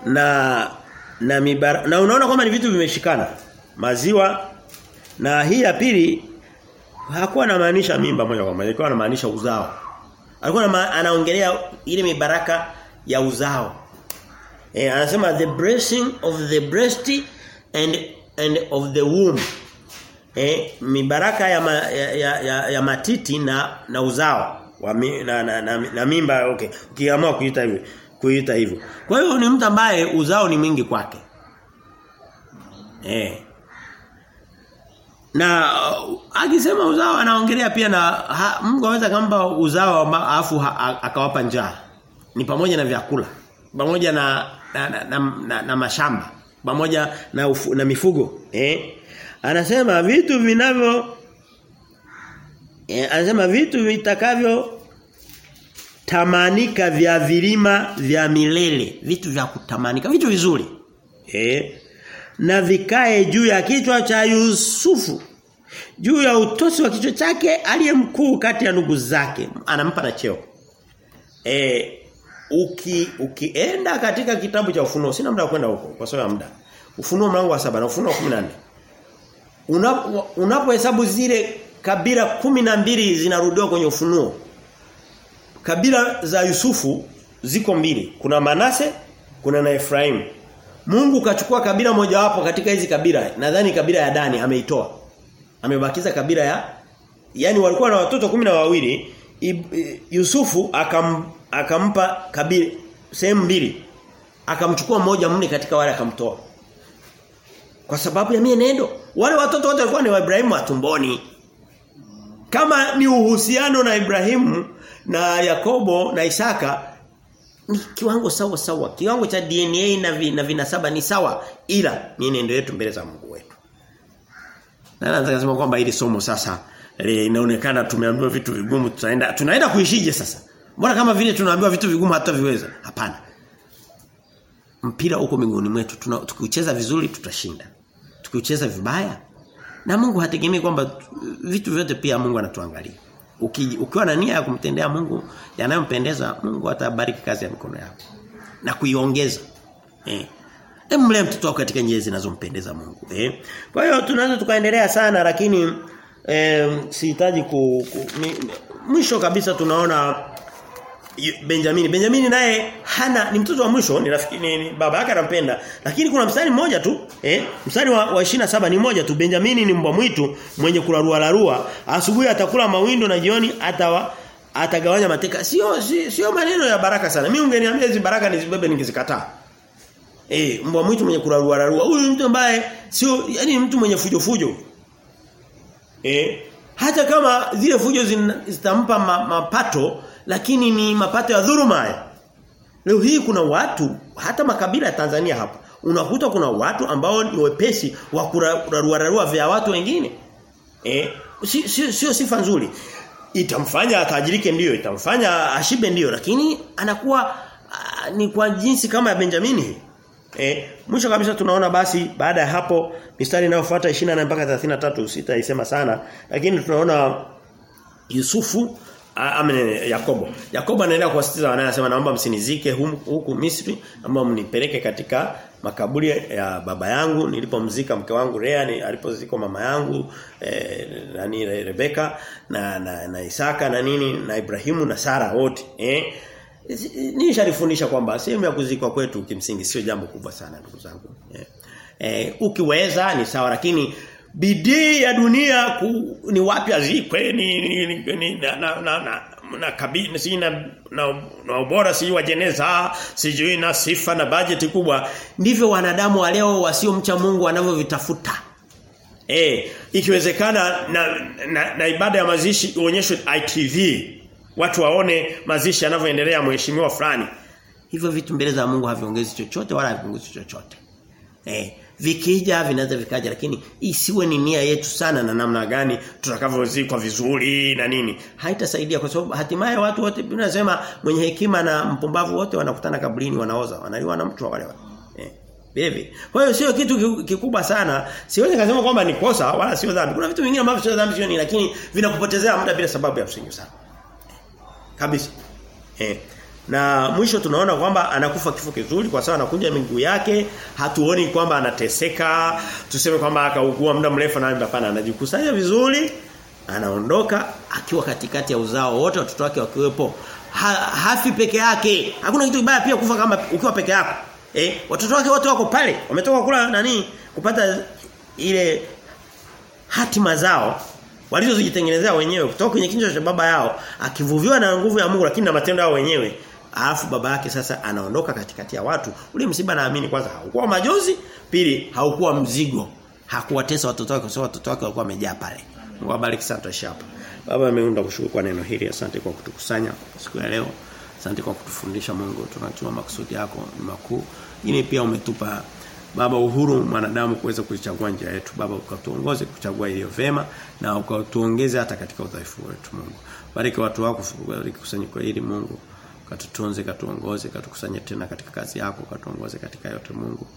na na mibara, na unaona kwamba ni vitu vimeshikana. Maziwa na hii ya pili hakuwa anamaanisha mimba moja kwa moja, alikuwa anamaanisha uzao. Alikuwa anaongelea ile mibaraka ya uzao. Eh, anasema the blessing of the breast and and of the womb. Eh, mibaraka ya, ma, ya, ya, ya, ya matiti na na uzao wa mi, na, na, na, na mimba okay. Ukiamua kuita hivyo, kuita hivyo. Kwa hiyo ni mtu ambaye uzao ni mwingi kwake. Eh. Na uh, akisema uzao anaongelea pia na ha, Mungu anaweza kamba uzao afu akawapa njaa. Ni pamoja na vyakula, pamoja na na, na, na, na, na mashamba, pamoja na ufu, na mifugo, eh? Anasema vitu vinavyo eh, anasema vitu vitakavyo tamanika vya vilima vya milele, vitu vya kutamanika, vitu vizuri. Eh? Na vikae juu ya kichwa cha Yusufu. Juu ya utosi wa kichwa chake aliye mkuu kati ya ndugu zake, anampa na cheo. e, uki ukienda katika kitabu cha ufunuo sina muda kwenda huko kwa sababu ya muda. Ufunuo mlango wa saba na ufunuo wa 14. Unapo una zile kabila kumi na mbili zinarudiwa kwenye ufunuo. Kabila za Yusufu ziko mbili. Kuna Manase, kuna na Efraim. Mungu kachukua kabila mojawapo katika hizi kabila. Nadhani kabila ya Dani ameitoa. Amebakiza kabila ya yani walikuwa na watoto kumi na wawili Yusufu akam, akampa kabila sehemu mbili. Akamchukua mmoja mne katika wale akamtoa. Kwa sababu ya mienendo. Wale watoto wote walikuwa ni wa Ibrahimu wa tumboni. Kama ni uhusiano na Ibrahimu na Yakobo na Isaka ni kiwango sawa sawa. Kiwango cha DNA na, vi, na vinasaba ni sawa ila mienendo yetu mbele za Mungu wetu. Na nataka kusema kwamba hili somo sasa inaonekana tumeambiwa vitu vigumu tutaenda tunaenda kuishije sasa? Mbona kama vile tunaambiwa vitu vigumu hata viweza? Hapana. Mpira uko miguuni mwetu. Tukicheza vizuri tutashinda. Tukicheza vibaya na Mungu hategemei kwamba vitu vyote pia Mungu anatuangalia. Uki, ukiwa na nia ya kumtendea Mungu yanayompendeza Mungu atabariki kazi ya mikono yako na kuiongeza. Eh. Hem mlee mtoto wako katika njia zinazompendeza Mungu. Eh. Kwa hiyo tunaweza tukaendelea sana lakini eh, sihitaji ku, ku mi, mwisho kabisa tunaona Benjamini. Benjamini naye hana ni mtoto wa mwisho ni rafiki ni, ni baba yake anampenda. Lakini kuna mstari mmoja tu, eh? Mstari wa, wa 27 ni mmoja tu. Benjamini ni mbwa mwitu mwenye kularua larua. Asubuhi atakula mawindo na jioni atawa atagawanya mateka. Sio sio, sio maneno ya baraka sana. Mimi ungeniambia hizi baraka nizibebe ningezikataa. Eh, mbwa mwitu mwenye kularua larua. Huyu mtu ambaye sio yani mtu mwenye fujo fujo. Eh, hata kama zile fujo zitampa mapato ma, lakini ni mapato ya dhuluma haya. Leo hii kuna watu hata makabila ya Tanzania hapa unakuta kuna watu ambao ni wepesi wa kurarua vya watu wengine. Eh, sio si, si, sifa nzuri. Itamfanya atajirike ndiyo, itamfanya ashibe ndiyo, lakini anakuwa a, ni kwa jinsi kama ya Benjamini. Eh, mwisho kabisa tunaona basi baada ya hapo mistari inayofuata 28 mpaka 33 sitaisema sana, lakini tunaona Yusufu amene Yakobo. Yakobo anaenda kuwasitiza wanaye anasema naomba msinizike huku Misri, naomba mnipeleke katika makaburi ya baba yangu nilipomzika mke wangu Rea ni alipozikwa mama yangu eh, nani Rebeka na, na na Isaka na nini na Ibrahimu na Sara wote eh nishalifundisha kwamba sehemu ya kuzikwa kwetu kimsingi sio jambo kubwa sana ndugu zangu eh. Eh, ukiweza ni sawa lakini bidii ya dunia ku, ni wapi azikwe? Ni, ni, ni, ni na na na, na na kabini si na, na, na ubora si wa jeneza sijui na sifa na bajeti kubwa. Ndivyo wanadamu wa leo wasiomcha Mungu wanavyovitafuta. Eh ikiwezekana na, na, na ibada ya mazishi ionyeshwe ITV watu waone mazishi yanavyoendelea mheshimiwa fulani. Hivyo vitu mbele za Mungu haviongezi chochote wala havipunguzi chochote. Eh vikija vinaweza vikaja lakini isiwe ni nia yetu sana na namna gani tutakavyozikwa vizuri na nini haitasaidia kwa sababu hatimaye watu wote tunasema mwenye hekima na mpumbavu wote wanakutana kaburini wanaoza wanaliwa na mtu wale eh Bibi. Kwa hiyo sio kitu kikubwa sana. Siwezi kusema kwamba ni kosa wala sio dhambi. Kuna vitu vingine ambavyo sio dhambi sio ni lakini vinakupotezea muda bila sababu ya msingi sana. Kabisa. Eh. Na mwisho tunaona kwamba anakufa kifo kizuri kwa sababu anakunja miguu yake, hatuoni kwamba anateseka, tuseme kwamba akaugua muda mrefu na hapana anajikusanya vizuri, anaondoka akiwa katikati ya uzao wote watoto wake wakiwepo. Ha, hafi peke yake. Hakuna kitu kibaya pia kufa kama ukiwa peke yako. Eh, watoto wake wote wako pale, wametoka kula nani kupata ile hatima zao walizozijitengenezea wenyewe kutoka kwenye kinywa cha baba yao akivuviwa na nguvu ya Mungu lakini na matendo yao wenyewe alafu baba yake sasa anaondoka katikati ya watu. Ule msiba naamini kwanza haukuwa majozi pili haukuwa mzigo. Hakuwatesa watoto wake kwa sababu watoto wake walikuwa wamejaa pale. Mungu abariki sana hapa. Baba ameunda kushukuru kwa neno hili. Asante kwa kutukusanya siku ya leo. Asante kwa kutufundisha Mungu. Tunajua makusudi yako ni makuu. Ini pia umetupa Baba uhuru mwanadamu kuweza kuichagua njia yetu. Baba ukatuongoze kuchagua iliyo vema na ukatuongeze hata katika udhaifu wetu Mungu. Bariki watu wako bariki kusanyiko hili Mungu katutunze katuongoze katukusanye tena katika kazi yako katuongoze katika yote Mungu.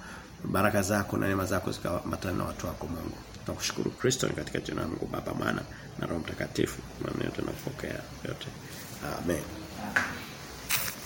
Baraka zako na neema zako zikaambatana na watu wako Mungu. Tunakushukuru Kristo ni katika jina la Mungu Baba Mwana na Roho Mtakatifu. Na tunapokea na yote. Amen